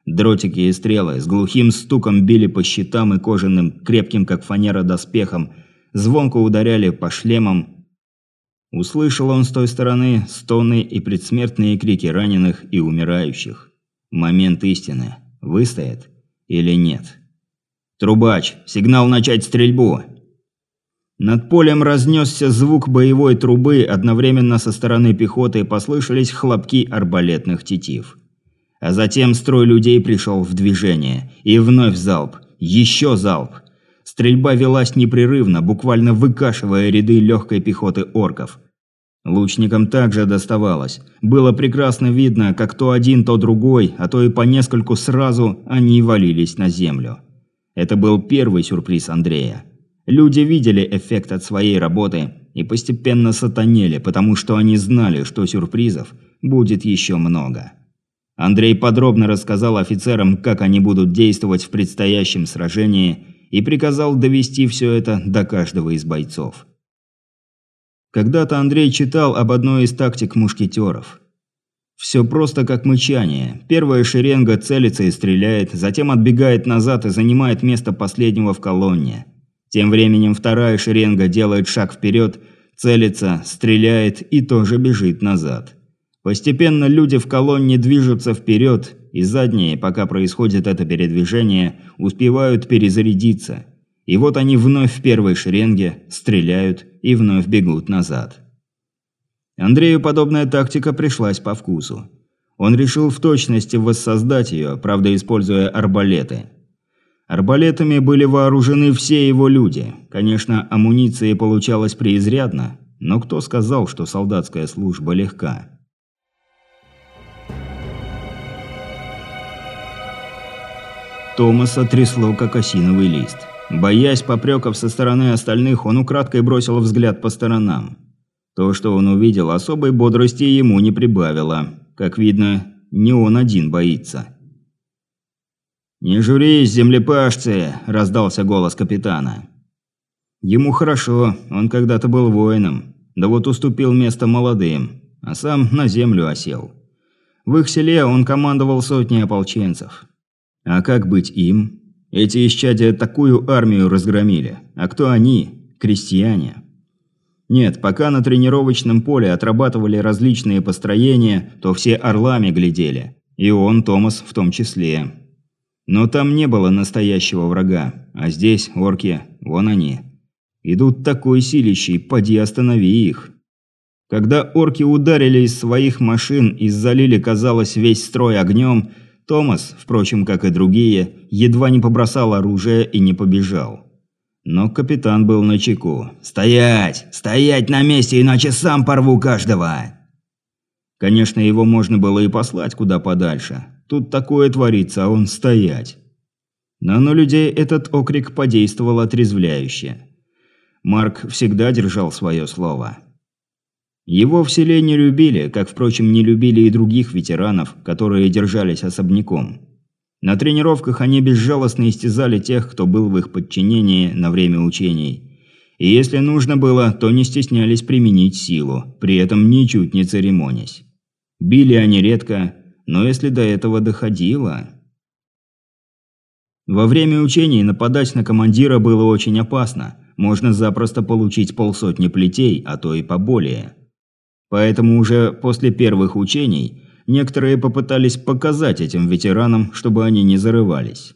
Дротики и стрелы с глухим стуком били по щитам и кожаным, крепким как фанера доспехам, звонко ударяли по шлемам. Услышал он с той стороны стоны и предсмертные крики раненых и умирающих. Момент истины. Выстоят или нет? «Трубач! Сигнал начать стрельбу!» Над полем разнесся звук боевой трубы, одновременно со стороны пехоты послышались хлопки арбалетных тетив. А затем строй людей пришел в движение. И вновь залп. Еще залп. Стрельба велась непрерывно, буквально выкашивая ряды легкой пехоты орков. Лучникам также доставалось. Было прекрасно видно, как то один, то другой, а то и по нескольку сразу, они валились на землю. Это был первый сюрприз Андрея. Люди видели эффект от своей работы и постепенно сатанели, потому что они знали, что сюрпризов будет еще много. Андрей подробно рассказал офицерам, как они будут действовать в предстоящем сражении, и приказал довести все это до каждого из бойцов. Когда-то Андрей читал об одной из тактик мушкетеров. Все просто как мычание. Первая шеренга целится и стреляет, затем отбегает назад и занимает место последнего в колонне – тем временем вторая шеренга делает шаг вперед, целится, стреляет и тоже бежит назад. Постепенно люди в колонне движутся вперед, и задние, пока происходит это передвижение, успевают перезарядиться. И вот они вновь в первой шеренге, стреляют и вновь бегут назад. Андрею подобная тактика пришлась по вкусу. Он решил в точности воссоздать ее, правда используя арбалеты – Арбалетами были вооружены все его люди. Конечно, амуниции получалось преизрядно, но кто сказал, что солдатская служба легка? Томаса трясло, как осиновый лист. Боясь попреков со стороны остальных, он украдкой бросил взгляд по сторонам. То, что он увидел, особой бодрости ему не прибавило. Как видно, не он один боится. «Не журись, землепашцы!» – раздался голос капитана. Ему хорошо, он когда-то был воином, да вот уступил место молодым, а сам на землю осел. В их селе он командовал сотней ополченцев. А как быть им? Эти исчадия такую армию разгромили. А кто они? Крестьяне. Нет, пока на тренировочном поле отрабатывали различные построения, то все орлами глядели. И он, Томас, в том числе. Но там не было настоящего врага, а здесь орки, вон они. Идут такой силищей, поди останови их. Когда орки ударили из своих машин и залили, казалось, весь строй огнем, Томас, впрочем, как и другие, едва не побросал оружие и не побежал. Но капитан был на чеку. «Стоять! Стоять на месте, иначе сам порву каждого!» Конечно, его можно было и послать куда подальше. Тут такое творится, а он стоять. Но на людей этот окрик подействовал отрезвляюще. Марк всегда держал свое слово. Его в селе не любили, как, впрочем, не любили и других ветеранов, которые держались особняком. На тренировках они безжалостно истязали тех, кто был в их подчинении на время учений. И если нужно было, то не стеснялись применить силу, при этом ничуть не церемонясь. Били они редко, но если до этого доходило... Во время учений нападать на командира было очень опасно. Можно запросто получить полсотни плетей, а то и поболее. Поэтому уже после первых учений некоторые попытались показать этим ветеранам, чтобы они не зарывались.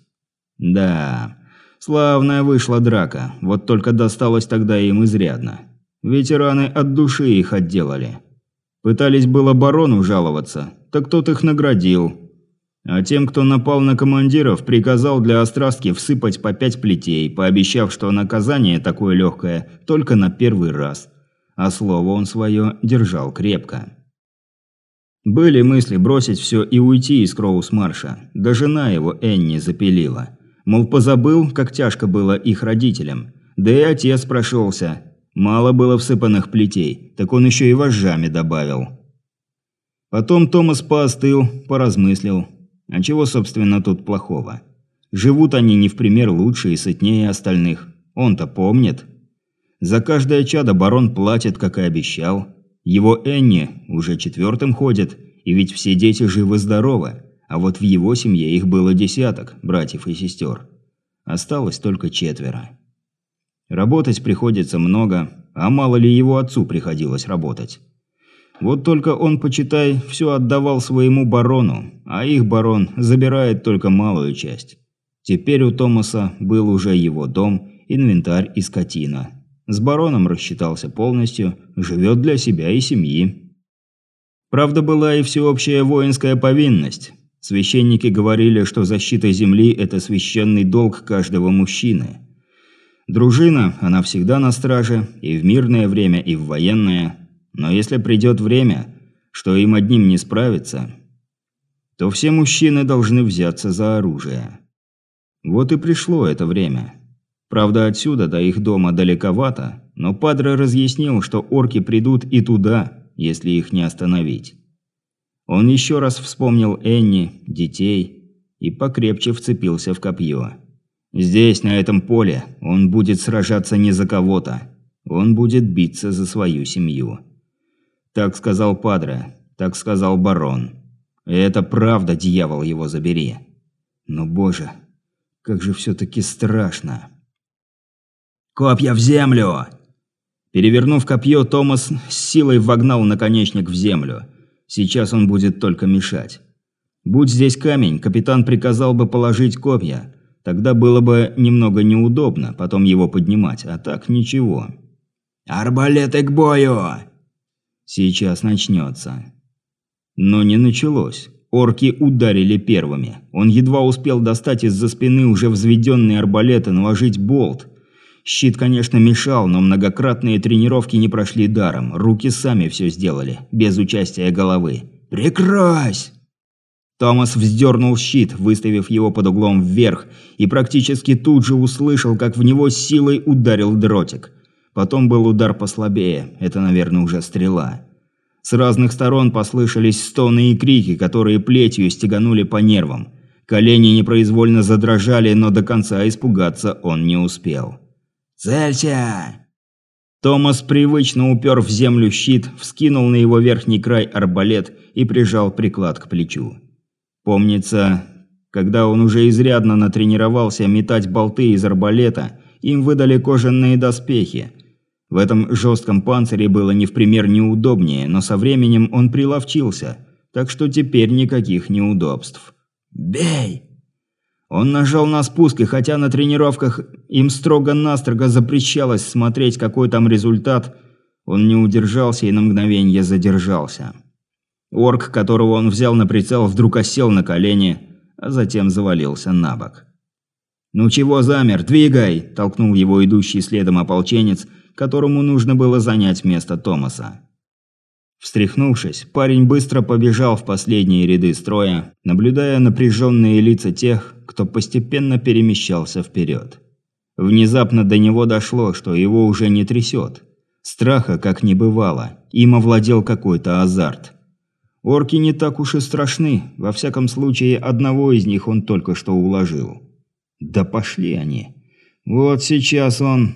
Да, славная вышла драка, вот только досталось тогда им изрядно. Ветераны от души их отделали. Пытались было барону жаловаться, так тот их наградил. А тем, кто напал на командиров, приказал для острастки всыпать по пять плетей, пообещав, что наказание такое легкое только на первый раз – а слово он свое держал крепко. Были мысли бросить все и уйти из Кроус-марша. Да жена его, Энни, запилила. Мол, позабыл, как тяжко было их родителям. Да и отец прошелся. Мало было всыпанных плетей, так он еще и вожжами добавил. Потом Томас поостыл, поразмыслил. А чего, собственно, тут плохого? Живут они не в пример лучше и сытнее остальных. Он-то помнит. За каждое чадо барон платит, как и обещал. Его Энни уже четвертым ходит, и ведь все дети живы-здоровы. А вот в его семье их было десяток, братьев и сестер. Осталось только четверо. Работать приходится много, а мало ли его отцу приходилось работать. Вот только он, почитай, все отдавал своему барону, а их барон забирает только малую часть. Теперь у Томаса был уже его дом, инвентарь и скотина. С бароном рассчитался полностью, живет для себя и семьи. Правда, была и всеобщая воинская повинность. Священники говорили, что защита земли – это священный долг каждого мужчины. Дружина, она всегда на страже, и в мирное время, и в военное. Но если придет время, что им одним не справиться, то все мужчины должны взяться за оружие. Вот и пришло это время. Правда, отсюда до их дома далековато, но Падре разъяснил, что орки придут и туда, если их не остановить. Он еще раз вспомнил Энни, детей и покрепче вцепился в копье. Здесь, на этом поле, он будет сражаться не за кого-то. Он будет биться за свою семью. Так сказал Падре, так сказал барон. Это правда, дьявол его забери. Но, боже, как же все-таки страшно. «Копья в землю!» Перевернув копье, Томас с силой вогнал наконечник в землю. Сейчас он будет только мешать. Будь здесь камень, капитан приказал бы положить копья. Тогда было бы немного неудобно потом его поднимать, а так ничего. «Арбалеты к бою!» Сейчас начнется. Но не началось. Орки ударили первыми. Он едва успел достать из-за спины уже взведенный арбалет и наложить болт. Щит, конечно, мешал, но многократные тренировки не прошли даром. Руки сами все сделали, без участия головы. «Прекрась!» Томас вздернул щит, выставив его под углом вверх, и практически тут же услышал, как в него силой ударил дротик. Потом был удар послабее, это, наверное, уже стрела. С разных сторон послышались стоны и крики, которые плетью стеганули по нервам. Колени непроизвольно задрожали, но до конца испугаться он не успел. «Целься!» Томас привычно упер в землю щит, вскинул на его верхний край арбалет и прижал приклад к плечу. Помнится, когда он уже изрядно натренировался метать болты из арбалета, им выдали кожаные доспехи. В этом жестком панцире было не в пример неудобнее, но со временем он приловчился, так что теперь никаких неудобств. «Бей!» Он нажал на спуск, и хотя на тренировках им строго-настрого запрещалось смотреть, какой там результат, он не удержался и на мгновение задержался. Орк, которого он взял на прицел, вдруг осел на колени, а затем завалился на бок. «Ну чего замер? Двигай!» – толкнул его идущий следом ополченец, которому нужно было занять место Томаса. Встряхнувшись, парень быстро побежал в последние ряды строя, наблюдая напряженные лица тех, кто постепенно перемещался вперед. Внезапно до него дошло, что его уже не трясет. Страха как не бывало, им овладел какой-то азарт. Орки не так уж и страшны, во всяком случае одного из них он только что уложил. Да пошли они. Вот сейчас он...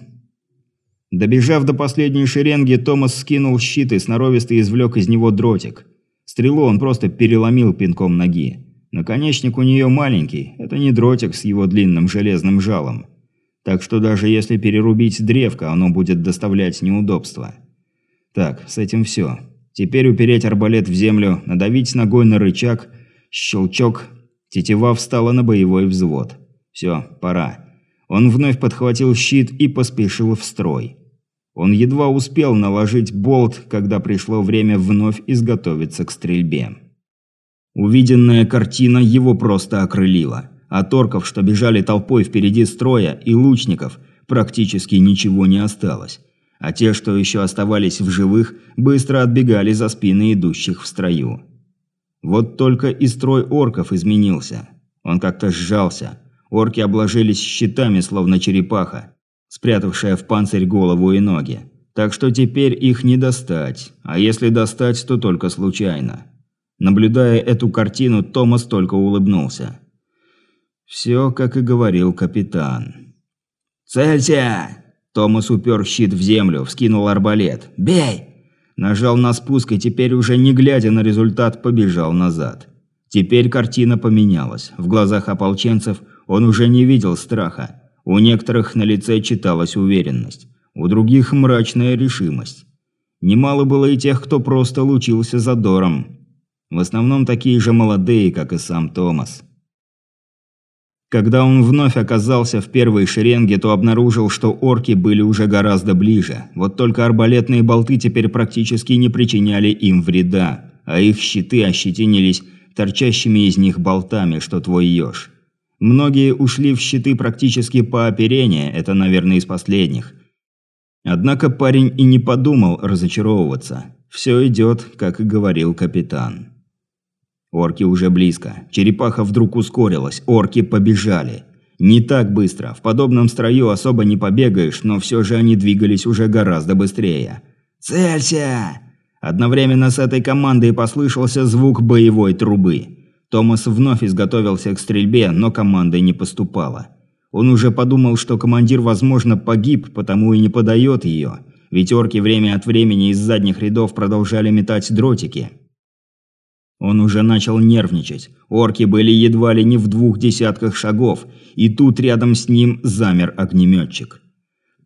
Добежав до последней шеренги, Томас скинул щит и сноровисто извлек из него дротик. Стрелу он просто переломил пинком ноги. Наконечник у нее маленький, это не дротик с его длинным железным жалом. Так что даже если перерубить древко, оно будет доставлять неудобства. Так, с этим все. Теперь упереть арбалет в землю, надавить ногой на рычаг, щелчок, тетива встала на боевой взвод. Все, пора. Он вновь подхватил щит и поспешил в строй. Он едва успел наложить болт, когда пришло время вновь изготовиться к стрельбе. Увиденная картина его просто окрылила. От орков, что бежали толпой впереди строя, и лучников практически ничего не осталось. А те, что еще оставались в живых, быстро отбегали за спины идущих в строю. Вот только и строй орков изменился. Он как-то сжался. Орки обложились щитами, словно черепаха спрятавшая в панцирь голову и ноги. Так что теперь их не достать, а если достать, то только случайно. Наблюдая эту картину, Томас только улыбнулся. Все, как и говорил капитан. «Целься!» Томас упер щит в землю, вскинул арбалет. «Бей!» Нажал на спуск и теперь уже не глядя на результат побежал назад. Теперь картина поменялась. В глазах ополченцев он уже не видел страха. У некоторых на лице читалась уверенность, у других мрачная решимость. Немало было и тех, кто просто лучился задором. В основном такие же молодые, как и сам Томас. Когда он вновь оказался в первой шеренге, то обнаружил, что орки были уже гораздо ближе. Вот только арбалетные болты теперь практически не причиняли им вреда, а их щиты ощетинились торчащими из них болтами, что твой еж. Многие ушли в щиты практически по оперению, это, наверное, из последних. Однако парень и не подумал разочаровываться. Все идет, как и говорил капитан. Орки уже близко. Черепаха вдруг ускорилась, орки побежали. Не так быстро, в подобном строю особо не побегаешь, но все же они двигались уже гораздо быстрее. «Целься!» Одновременно с этой командой послышался звук боевой трубы. Томас вновь изготовился к стрельбе, но команда не поступала. Он уже подумал, что командир, возможно, погиб, потому и не подает ее, ведь орки время от времени из задних рядов продолжали метать дротики. Он уже начал нервничать. Орки были едва ли не в двух десятках шагов, и тут рядом с ним замер огнеметчик.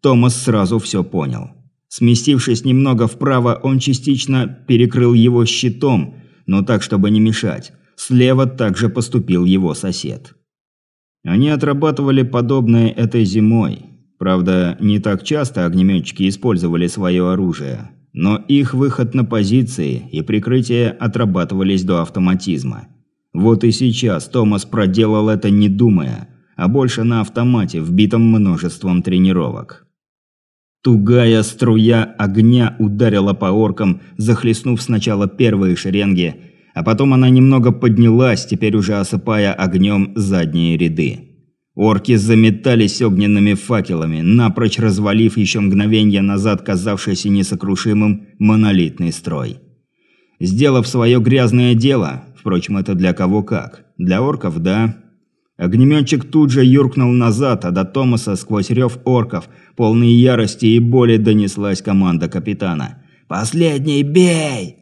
Томас сразу все понял. Сместившись немного вправо, он частично перекрыл его щитом, но так, чтобы не мешать. Слева также поступил его сосед. Они отрабатывали подобное этой зимой. Правда, не так часто огнеметчики использовали свое оружие, но их выход на позиции и прикрытие отрабатывались до автоматизма. Вот и сейчас Томас проделал это не думая, а больше на автомате, вбитом множеством тренировок. Тугая струя огня ударила по оркам, захлестнув сначала первые шеренги, а потом она немного поднялась, теперь уже осыпая огнем задние ряды. Орки заметались огненными факелами, напрочь развалив еще мгновение назад казавшийся несокрушимым монолитный строй. Сделав свое грязное дело, впрочем, это для кого как, для орков – да. Огнеметчик тут же юркнул назад, а до Томаса сквозь рев орков, полной ярости и боли донеслась команда капитана. «Последний бей!»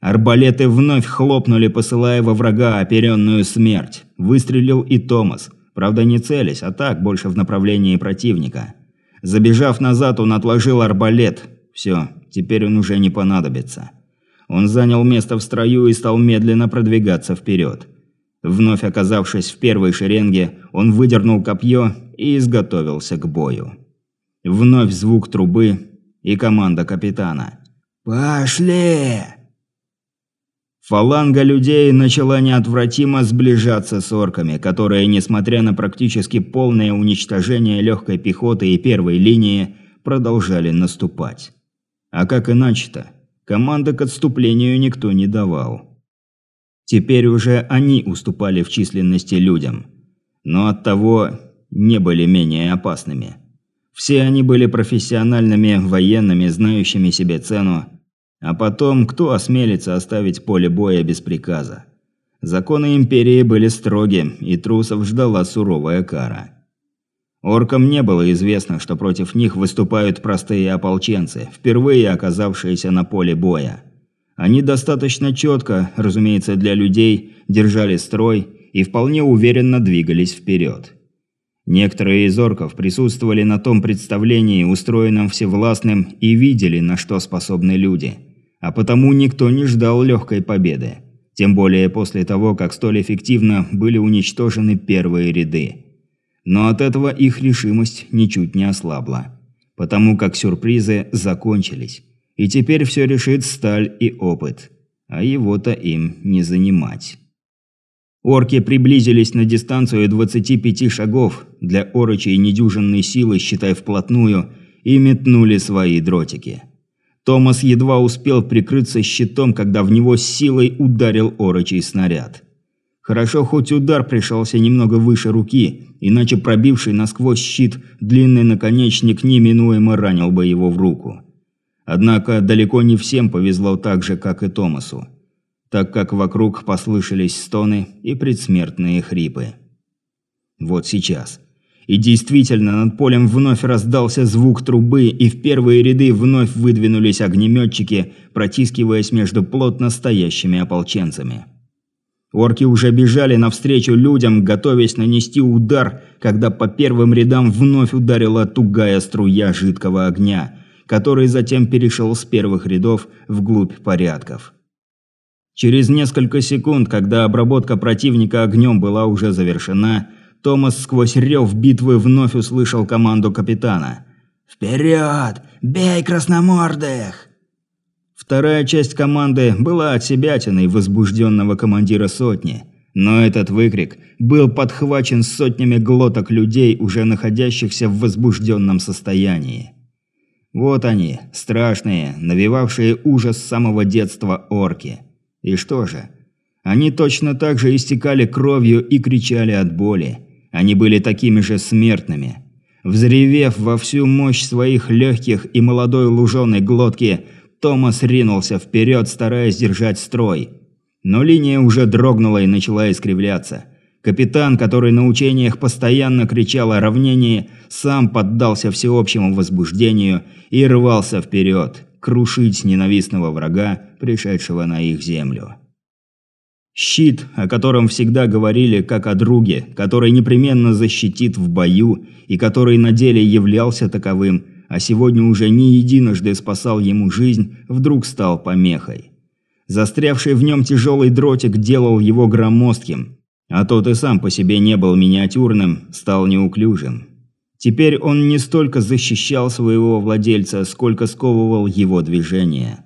Арбалеты вновь хлопнули, посылая во врага оперенную смерть. Выстрелил и Томас. Правда, не целясь, а так, больше в направлении противника. Забежав назад, он отложил арбалет. Все, теперь он уже не понадобится. Он занял место в строю и стал медленно продвигаться вперед. Вновь оказавшись в первой шеренге, он выдернул копье и изготовился к бою. Вновь звук трубы и команда капитана.
«Пошли!»
Фаланга людей начала неотвратимо сближаться с орками, которые, несмотря на практически полное уничтожение легкой пехоты и первой линии, продолжали наступать. А как иначе-то? Команды к отступлению никто не давал. Теперь уже они уступали в численности людям. Но оттого не были менее опасными. Все они были профессиональными военными, знающими себе цену, а потом, кто осмелится оставить поле боя без приказа? Законы Империи были строги, и трусов ждала суровая кара. Оркам не было известно, что против них выступают простые ополченцы, впервые оказавшиеся на поле боя. Они достаточно четко, разумеется, для людей, держали строй и вполне уверенно двигались вперед. Некоторые из орков присутствовали на том представлении, устроенном всевластным, и видели, на что способны люди – а потому никто не ждал легкой победы. Тем более после того, как столь эффективно были уничтожены первые ряды. Но от этого их решимость ничуть не ослабла. Потому как сюрпризы закончились. И теперь все решит сталь и опыт. А его-то им не занимать. Орки приблизились на дистанцию 25 шагов, для орочей недюжинной силы, считай вплотную, и метнули свои дротики. Томас едва успел прикрыться щитом, когда в него силой ударил орочий снаряд. Хорошо, хоть удар пришелся немного выше руки, иначе пробивший насквозь щит длинный наконечник неминуемо ранил бы его в руку. Однако далеко не всем повезло так же, как и Томасу, так как вокруг послышались стоны и предсмертные хрипы. Вот сейчас – и действительно, над полем вновь раздался звук трубы, и в первые ряды вновь выдвинулись огнеметчики, протискиваясь между плотно стоящими ополченцами. Орки уже бежали навстречу людям, готовясь нанести удар, когда по первым рядам вновь ударила тугая струя жидкого огня, который затем перешел с первых рядов вглубь порядков. Через несколько секунд, когда обработка противника огнем была уже завершена, Томас сквозь рев битвы вновь услышал команду капитана.
«Вперед! Бей красномордых!»
Вторая часть команды была отсебятиной возбужденного командира сотни. Но этот выкрик был подхвачен сотнями глоток людей, уже находящихся в возбужденном состоянии. Вот они, страшные, навевавшие ужас с самого детства орки. И что же? Они точно так же истекали кровью и кричали от боли. Они были такими же смертными. Взревев во всю мощь своих легких и молодой луженой глотки, Томас ринулся вперед, стараясь держать строй. Но линия уже дрогнула и начала искривляться. Капитан, который на учениях постоянно кричал о равнении, сам поддался всеобщему возбуждению и рвался вперед, крушить ненавистного врага, пришедшего на их землю. Щит, о котором всегда говорили как о друге, который непременно защитит в бою и который на деле являлся таковым, а сегодня уже не единожды спасал ему жизнь, вдруг стал помехой. Застрявший в нем тяжелый дротик делал его громоздким, а тот и сам по себе не был миниатюрным, стал неуклюжим. Теперь он не столько защищал своего владельца, сколько сковывал его движение.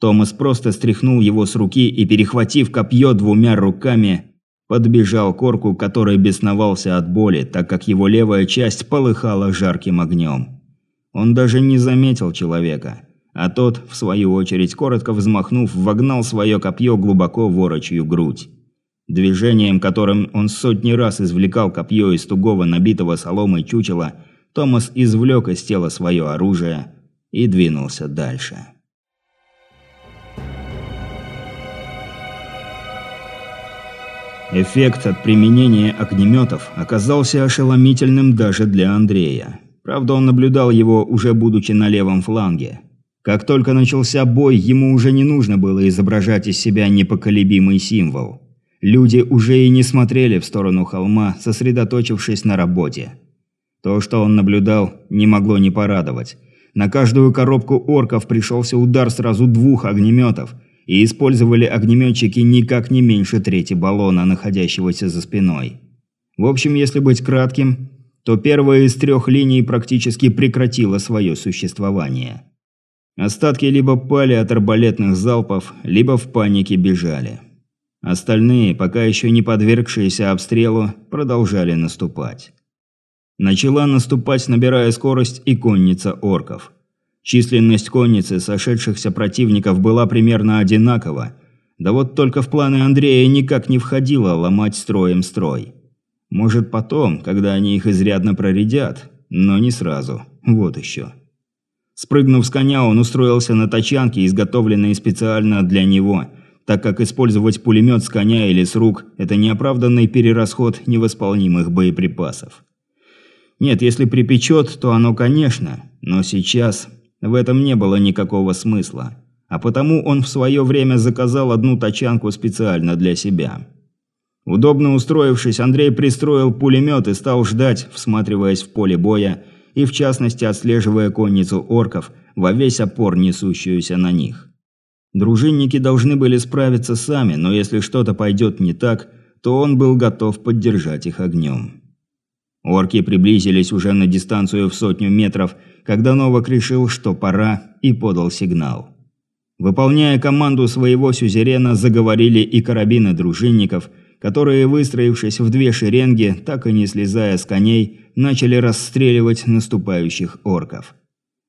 Томас просто стряхнул его с руки и, перехватив копье двумя руками, подбежал к орку, который бесновался от боли, так как его левая часть полыхала жарким огнем. Он даже не заметил человека, а тот, в свою очередь, коротко взмахнув, вогнал свое копье глубоко в орочью грудь. Движением, которым он сотни раз извлекал копье из тугого набитого соломой чучела, Томас извлек из тела свое оружие и двинулся дальше. Эффект от применения огнеметов оказался ошеломительным даже для Андрея. Правда, он наблюдал его, уже будучи на левом фланге. Как только начался бой, ему уже не нужно было изображать из себя непоколебимый символ. Люди уже и не смотрели в сторону холма, сосредоточившись на работе. То, что он наблюдал, не могло не порадовать. На каждую коробку орков пришелся удар сразу двух огнеметов – и использовали огнеметчики никак не меньше трети баллона, находящегося за спиной. В общем, если быть кратким, то первая из трех линий практически прекратила свое существование. Остатки либо пали от арбалетных залпов, либо в панике бежали. Остальные, пока еще не подвергшиеся обстрелу, продолжали наступать. Начала наступать, набирая скорость, и конница орков. Численность конницы сошедшихся противников была примерно одинакова, да вот только в планы Андрея никак не входило ломать строем строй. Может потом, когда они их изрядно проредят, но не сразу. Вот еще. Спрыгнув с коня, он устроился на тачанке, изготовленной специально для него, так как использовать пулемет с коня или с рук – это неоправданный перерасход невосполнимых боеприпасов. Нет, если припечет, то оно, конечно, но сейчас в этом не было никакого смысла. А потому он в свое время заказал одну тачанку специально для себя. Удобно устроившись, Андрей пристроил пулемет и стал ждать, всматриваясь в поле боя, и в частности отслеживая конницу орков, во весь опор несущуюся на них. Дружинники должны были справиться сами, но если что-то пойдет не так, то он был готов поддержать их огнем. Орки приблизились уже на дистанцию в сотню метров, когда Новак решил, что пора, и подал сигнал. Выполняя команду своего сюзерена, заговорили и карабины дружинников – которые, выстроившись в две шеренги, так и не слезая с коней, начали расстреливать наступающих орков.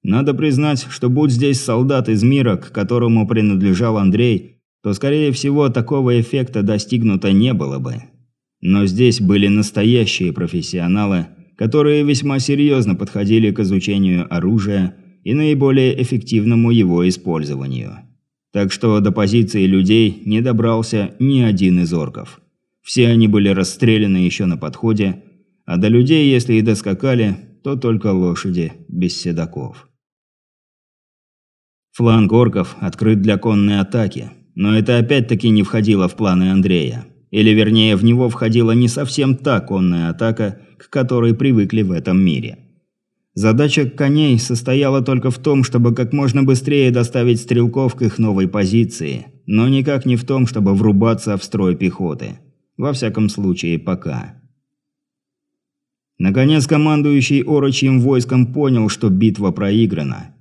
Надо признать, что будь здесь солдат из мира, к которому принадлежал Андрей, то, скорее всего, такого эффекта достигнуто не было бы. Но здесь были настоящие профессионалы, которые весьма серьезно подходили к изучению оружия и наиболее эффективному его использованию. Так что до позиции людей не добрался ни один из орков. Все они были расстреляны еще на подходе, а до людей, если и доскакали, то только лошади без седаков. Фланг орков открыт для конной атаки, но это опять-таки не входило в планы Андрея. Или вернее, в него входила не совсем та конная атака, к которой привыкли в этом мире. Задача коней состояла только в том, чтобы как можно быстрее доставить стрелков к их новой позиции, но никак не в том, чтобы врубаться в строй пехоты. Во всяком случае, пока. Наконец, командующий орочьим войском понял, что битва проиграна.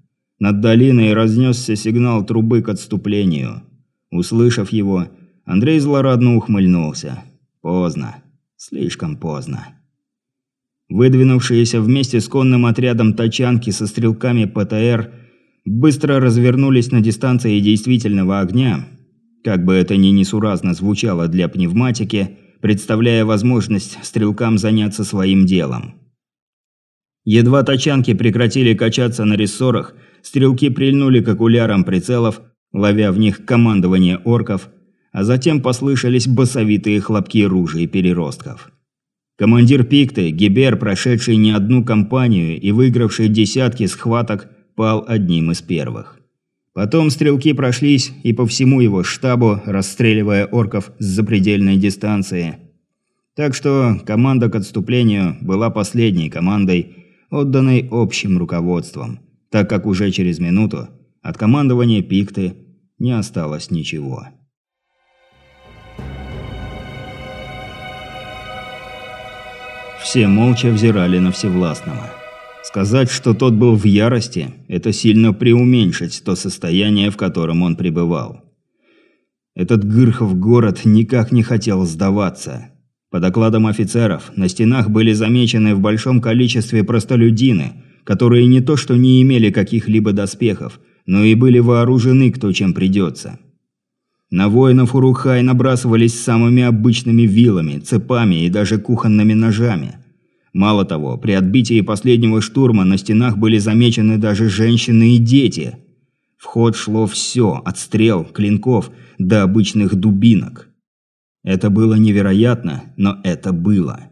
Над долиной разнесся сигнал трубы к отступлению. Услышав его, Андрей злорадно ухмыльнулся. Поздно. Слишком поздно. Выдвинувшиеся вместе с конным отрядом тачанки со стрелками ПТР быстро развернулись на дистанции действительного огня как бы это ни несуразно звучало для пневматики, представляя возможность стрелкам заняться своим делом. Едва тачанки прекратили качаться на рессорах, стрелки прильнули к окулярам прицелов, ловя в них командование орков, а затем послышались басовитые хлопки ружей переростков. Командир Пикты, Гибер, прошедший не одну кампанию и выигравший десятки схваток, пал одним из первых. Потом стрелки прошлись и по всему его штабу, расстреливая орков с запредельной дистанции. Так что команда к отступлению была последней командой, отданной общим руководством, так как уже через минуту от командования Пикты не осталось ничего. Все молча взирали на Всевластного. Сказать, что тот был в ярости, это сильно преуменьшить то состояние, в котором он пребывал. Этот Гырхов город никак не хотел сдаваться. По докладам офицеров, на стенах были замечены в большом количестве простолюдины, которые не то что не имели каких-либо доспехов, но и были вооружены кто чем придется. На воинов Урухай набрасывались самыми обычными вилами, цепами и даже кухонными ножами – Мало того, при отбитии последнего штурма на стенах были замечены даже женщины и дети. В ход шло все, от стрел, клинков до обычных дубинок. Это было невероятно, но это было.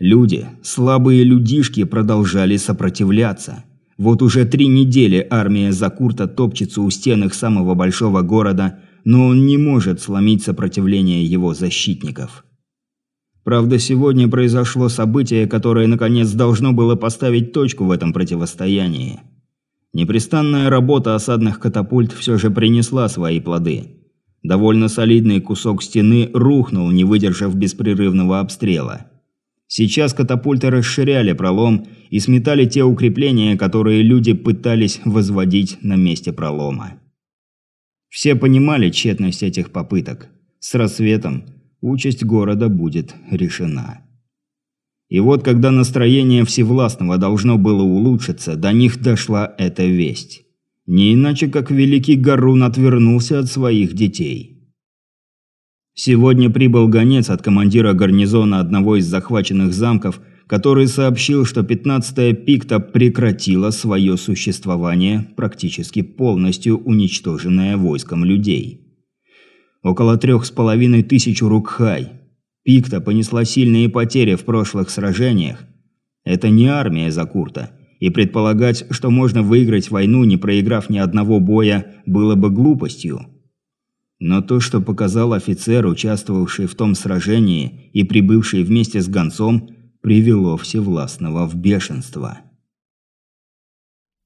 Люди, слабые людишки продолжали сопротивляться. Вот уже три недели армия Закурта топчется у стен их самого большого города, но он не может сломить сопротивление его защитников. Правда, сегодня произошло событие, которое наконец должно было поставить точку в этом противостоянии. Непрестанная работа осадных катапульт все же принесла свои плоды. Довольно солидный кусок стены рухнул, не выдержав беспрерывного обстрела. Сейчас катапульты расширяли пролом и сметали те укрепления, которые люди пытались возводить на месте пролома. Все понимали тщетность этих попыток. С рассветом участь города будет решена. И вот когда настроение Всевластного должно было улучшиться, до них дошла эта весть. Не иначе, как великий Гарун отвернулся от своих детей. Сегодня прибыл гонец от командира гарнизона одного из захваченных замков, который сообщил, что 15-я пикта прекратила свое существование, практически полностью уничтоженное войском людей. Около трех с половиной тысяч рукхай. Пикта понесла сильные потери в прошлых сражениях. Это не армия Закурта, и предполагать, что можно выиграть войну, не проиграв ни одного боя, было бы глупостью. Но то, что показал офицер, участвовавший в том сражении и прибывший вместе с гонцом – привело Всевластного в бешенство.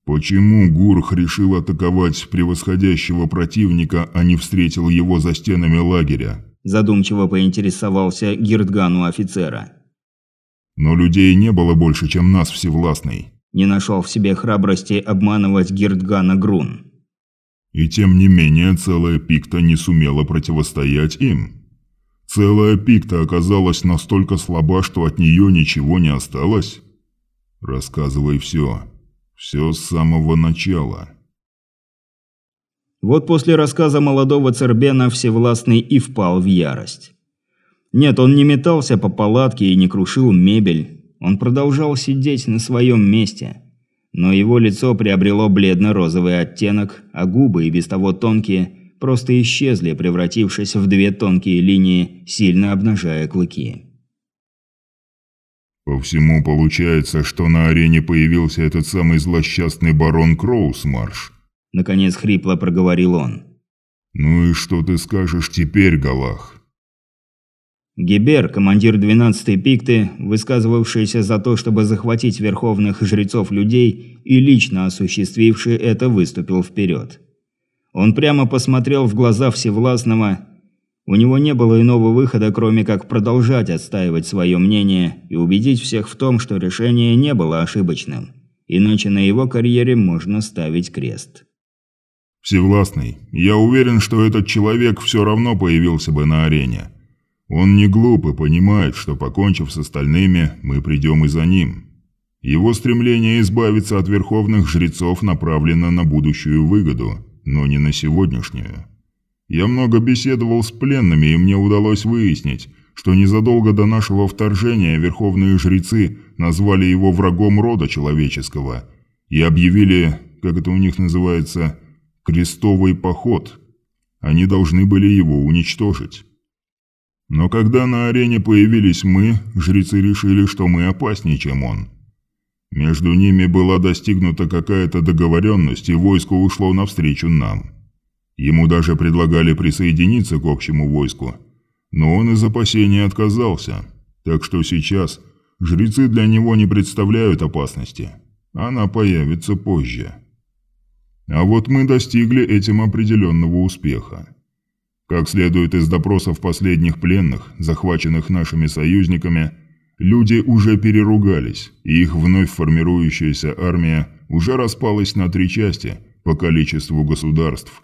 Почему Гурх решил атаковать превосходящего противника, а не встретил его за стенами лагеря?
Задумчиво поинтересовался Гирдгану офицера.
Но людей не было больше, чем нас, Всевластный.
Не нашел в себе храбрости обманывать Гирдгана Грун.
И тем не менее целая пикта не сумела противостоять им. Целая пикта оказалась настолько слаба, что от нее ничего не осталось? Рассказывай все. Все с самого начала.
Вот после рассказа молодого Цербена Всевластный и впал в ярость. Нет, он не метался по палатке и не крушил мебель. Он продолжал сидеть на своем месте. Но его лицо приобрело бледно-розовый оттенок, а губы, и без того тонкие, просто исчезли, превратившись в две тонкие линии, сильно обнажая клыки.
«По всему получается, что на арене появился этот самый злосчастный барон Кроусмарш», –
наконец хрипло проговорил он.
«Ну и что ты скажешь теперь, Галах?»
Гибер, командир 12-й пикты, высказывавшийся за то, чтобы захватить верховных жрецов людей и лично осуществивший это, выступил вперед. Он прямо посмотрел в глаза Всевластного. У него не было иного выхода, кроме как продолжать отстаивать свое мнение и убедить всех в том, что решение не было ошибочным. Иначе на его карьере можно ставить крест.
«Всевластный, я уверен, что этот человек все равно появился бы на арене. Он не глуп и понимает, что, покончив с остальными, мы придем и за ним. Его стремление избавиться от верховных жрецов направлено на будущую выгоду» но не на сегодняшнюю. Я много беседовал с пленными, и мне удалось выяснить, что незадолго до нашего вторжения верховные жрецы назвали его врагом рода человеческого и объявили, как это у них называется, «крестовый поход». Они должны были его уничтожить. Но когда на арене появились мы, жрецы решили, что мы опаснее, чем он. Между ними была достигнута какая-то договоренность, и войско ушло навстречу нам. Ему даже предлагали присоединиться к общему войску, но он из опасения отказался, так что сейчас жрецы для него не представляют опасности. Она появится позже. А вот мы достигли этим определенного успеха. Как следует из допросов последних пленных, захваченных нашими союзниками, Люди уже переругались, и их вновь формирующаяся армия уже распалась на три части по количеству государств.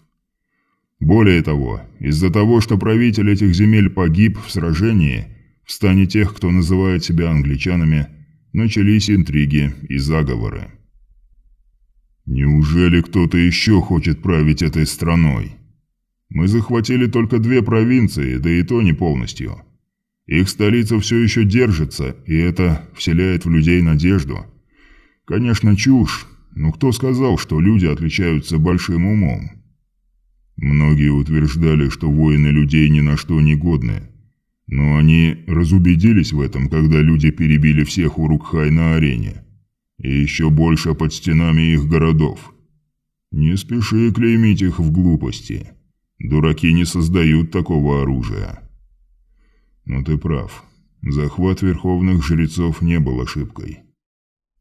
Более того, из-за того, что правитель этих земель погиб в сражении, в стане тех, кто называет себя англичанами, начались интриги и заговоры. Неужели кто-то еще хочет править этой страной? Мы захватили только две провинции, да и то не полностью – их столица все еще держится, и это вселяет в людей надежду. Конечно, чушь, но кто сказал, что люди отличаются большим умом? Многие утверждали, что воины людей ни на что не годны. Но они разубедились в этом, когда люди перебили всех Урукхай на арене. И еще больше под стенами их городов. Не спеши клеймить их в глупости. Дураки не создают такого оружия. Но ты прав. Захват верховных жрецов не был ошибкой.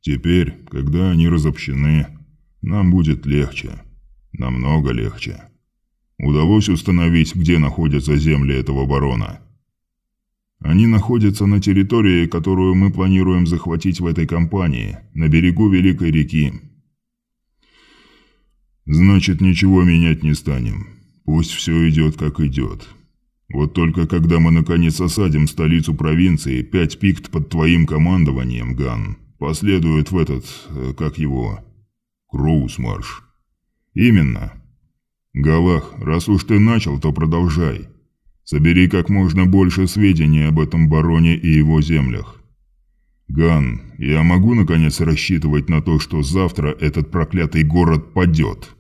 Теперь, когда они разобщены, нам будет легче. Намного легче. Удалось установить, где находятся земли этого барона?» Они находятся на территории, которую мы планируем захватить в этой кампании, на берегу Великой реки. Значит, ничего менять не станем. Пусть все идет, как идет. Вот только когда мы наконец осадим столицу провинции, пять пикт под твоим командованием, Ган, последует в этот, э, как его, Кроусмарш. Именно. Галах, раз уж ты начал, то продолжай. Собери как можно больше сведений об этом бароне и его землях. Ган, я могу наконец рассчитывать на то, что завтра этот проклятый город падет?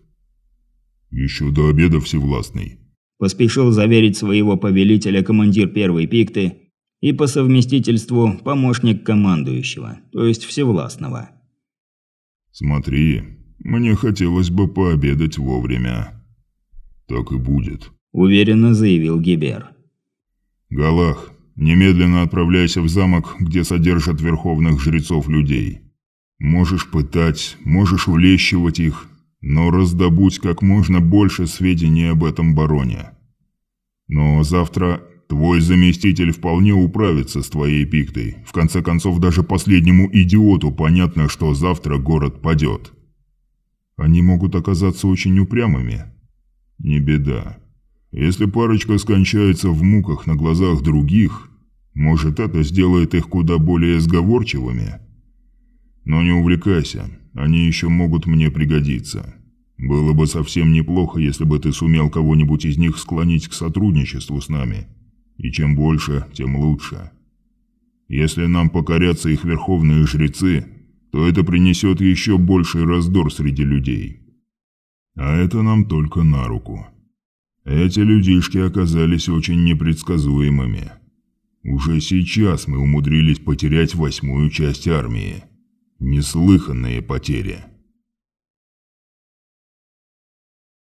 Еще до обеда всевластный.
Поспешил заверить своего повелителя командир первой пикты и по совместительству помощник командующего, то есть всевластного.
Смотри, мне хотелось бы пообедать вовремя. Так и будет.
– уверенно заявил Гибер.
«Галах, немедленно отправляйся в замок, где содержат верховных жрецов людей. Можешь пытать, можешь улещивать их, но раздобудь как можно больше сведений об этом бароне. Но завтра твой заместитель вполне управится с твоей пиктой. В конце концов, даже последнему идиоту понятно, что завтра город падет. Они могут оказаться очень упрямыми. Не беда. Если парочка скончается в муках на глазах других, может это сделает их куда более сговорчивыми. Но не увлекайся, они еще могут мне пригодиться. Было бы совсем неплохо, если бы ты сумел кого-нибудь из них склонить к сотрудничеству с нами. И чем больше, тем лучше. Если нам покорятся их верховные жрецы, то это принесет еще больший раздор среди людей. А это нам только на руку. Эти людишки оказались очень непредсказуемыми. Уже сейчас мы умудрились потерять восьмую часть армии. Неслыханные потери.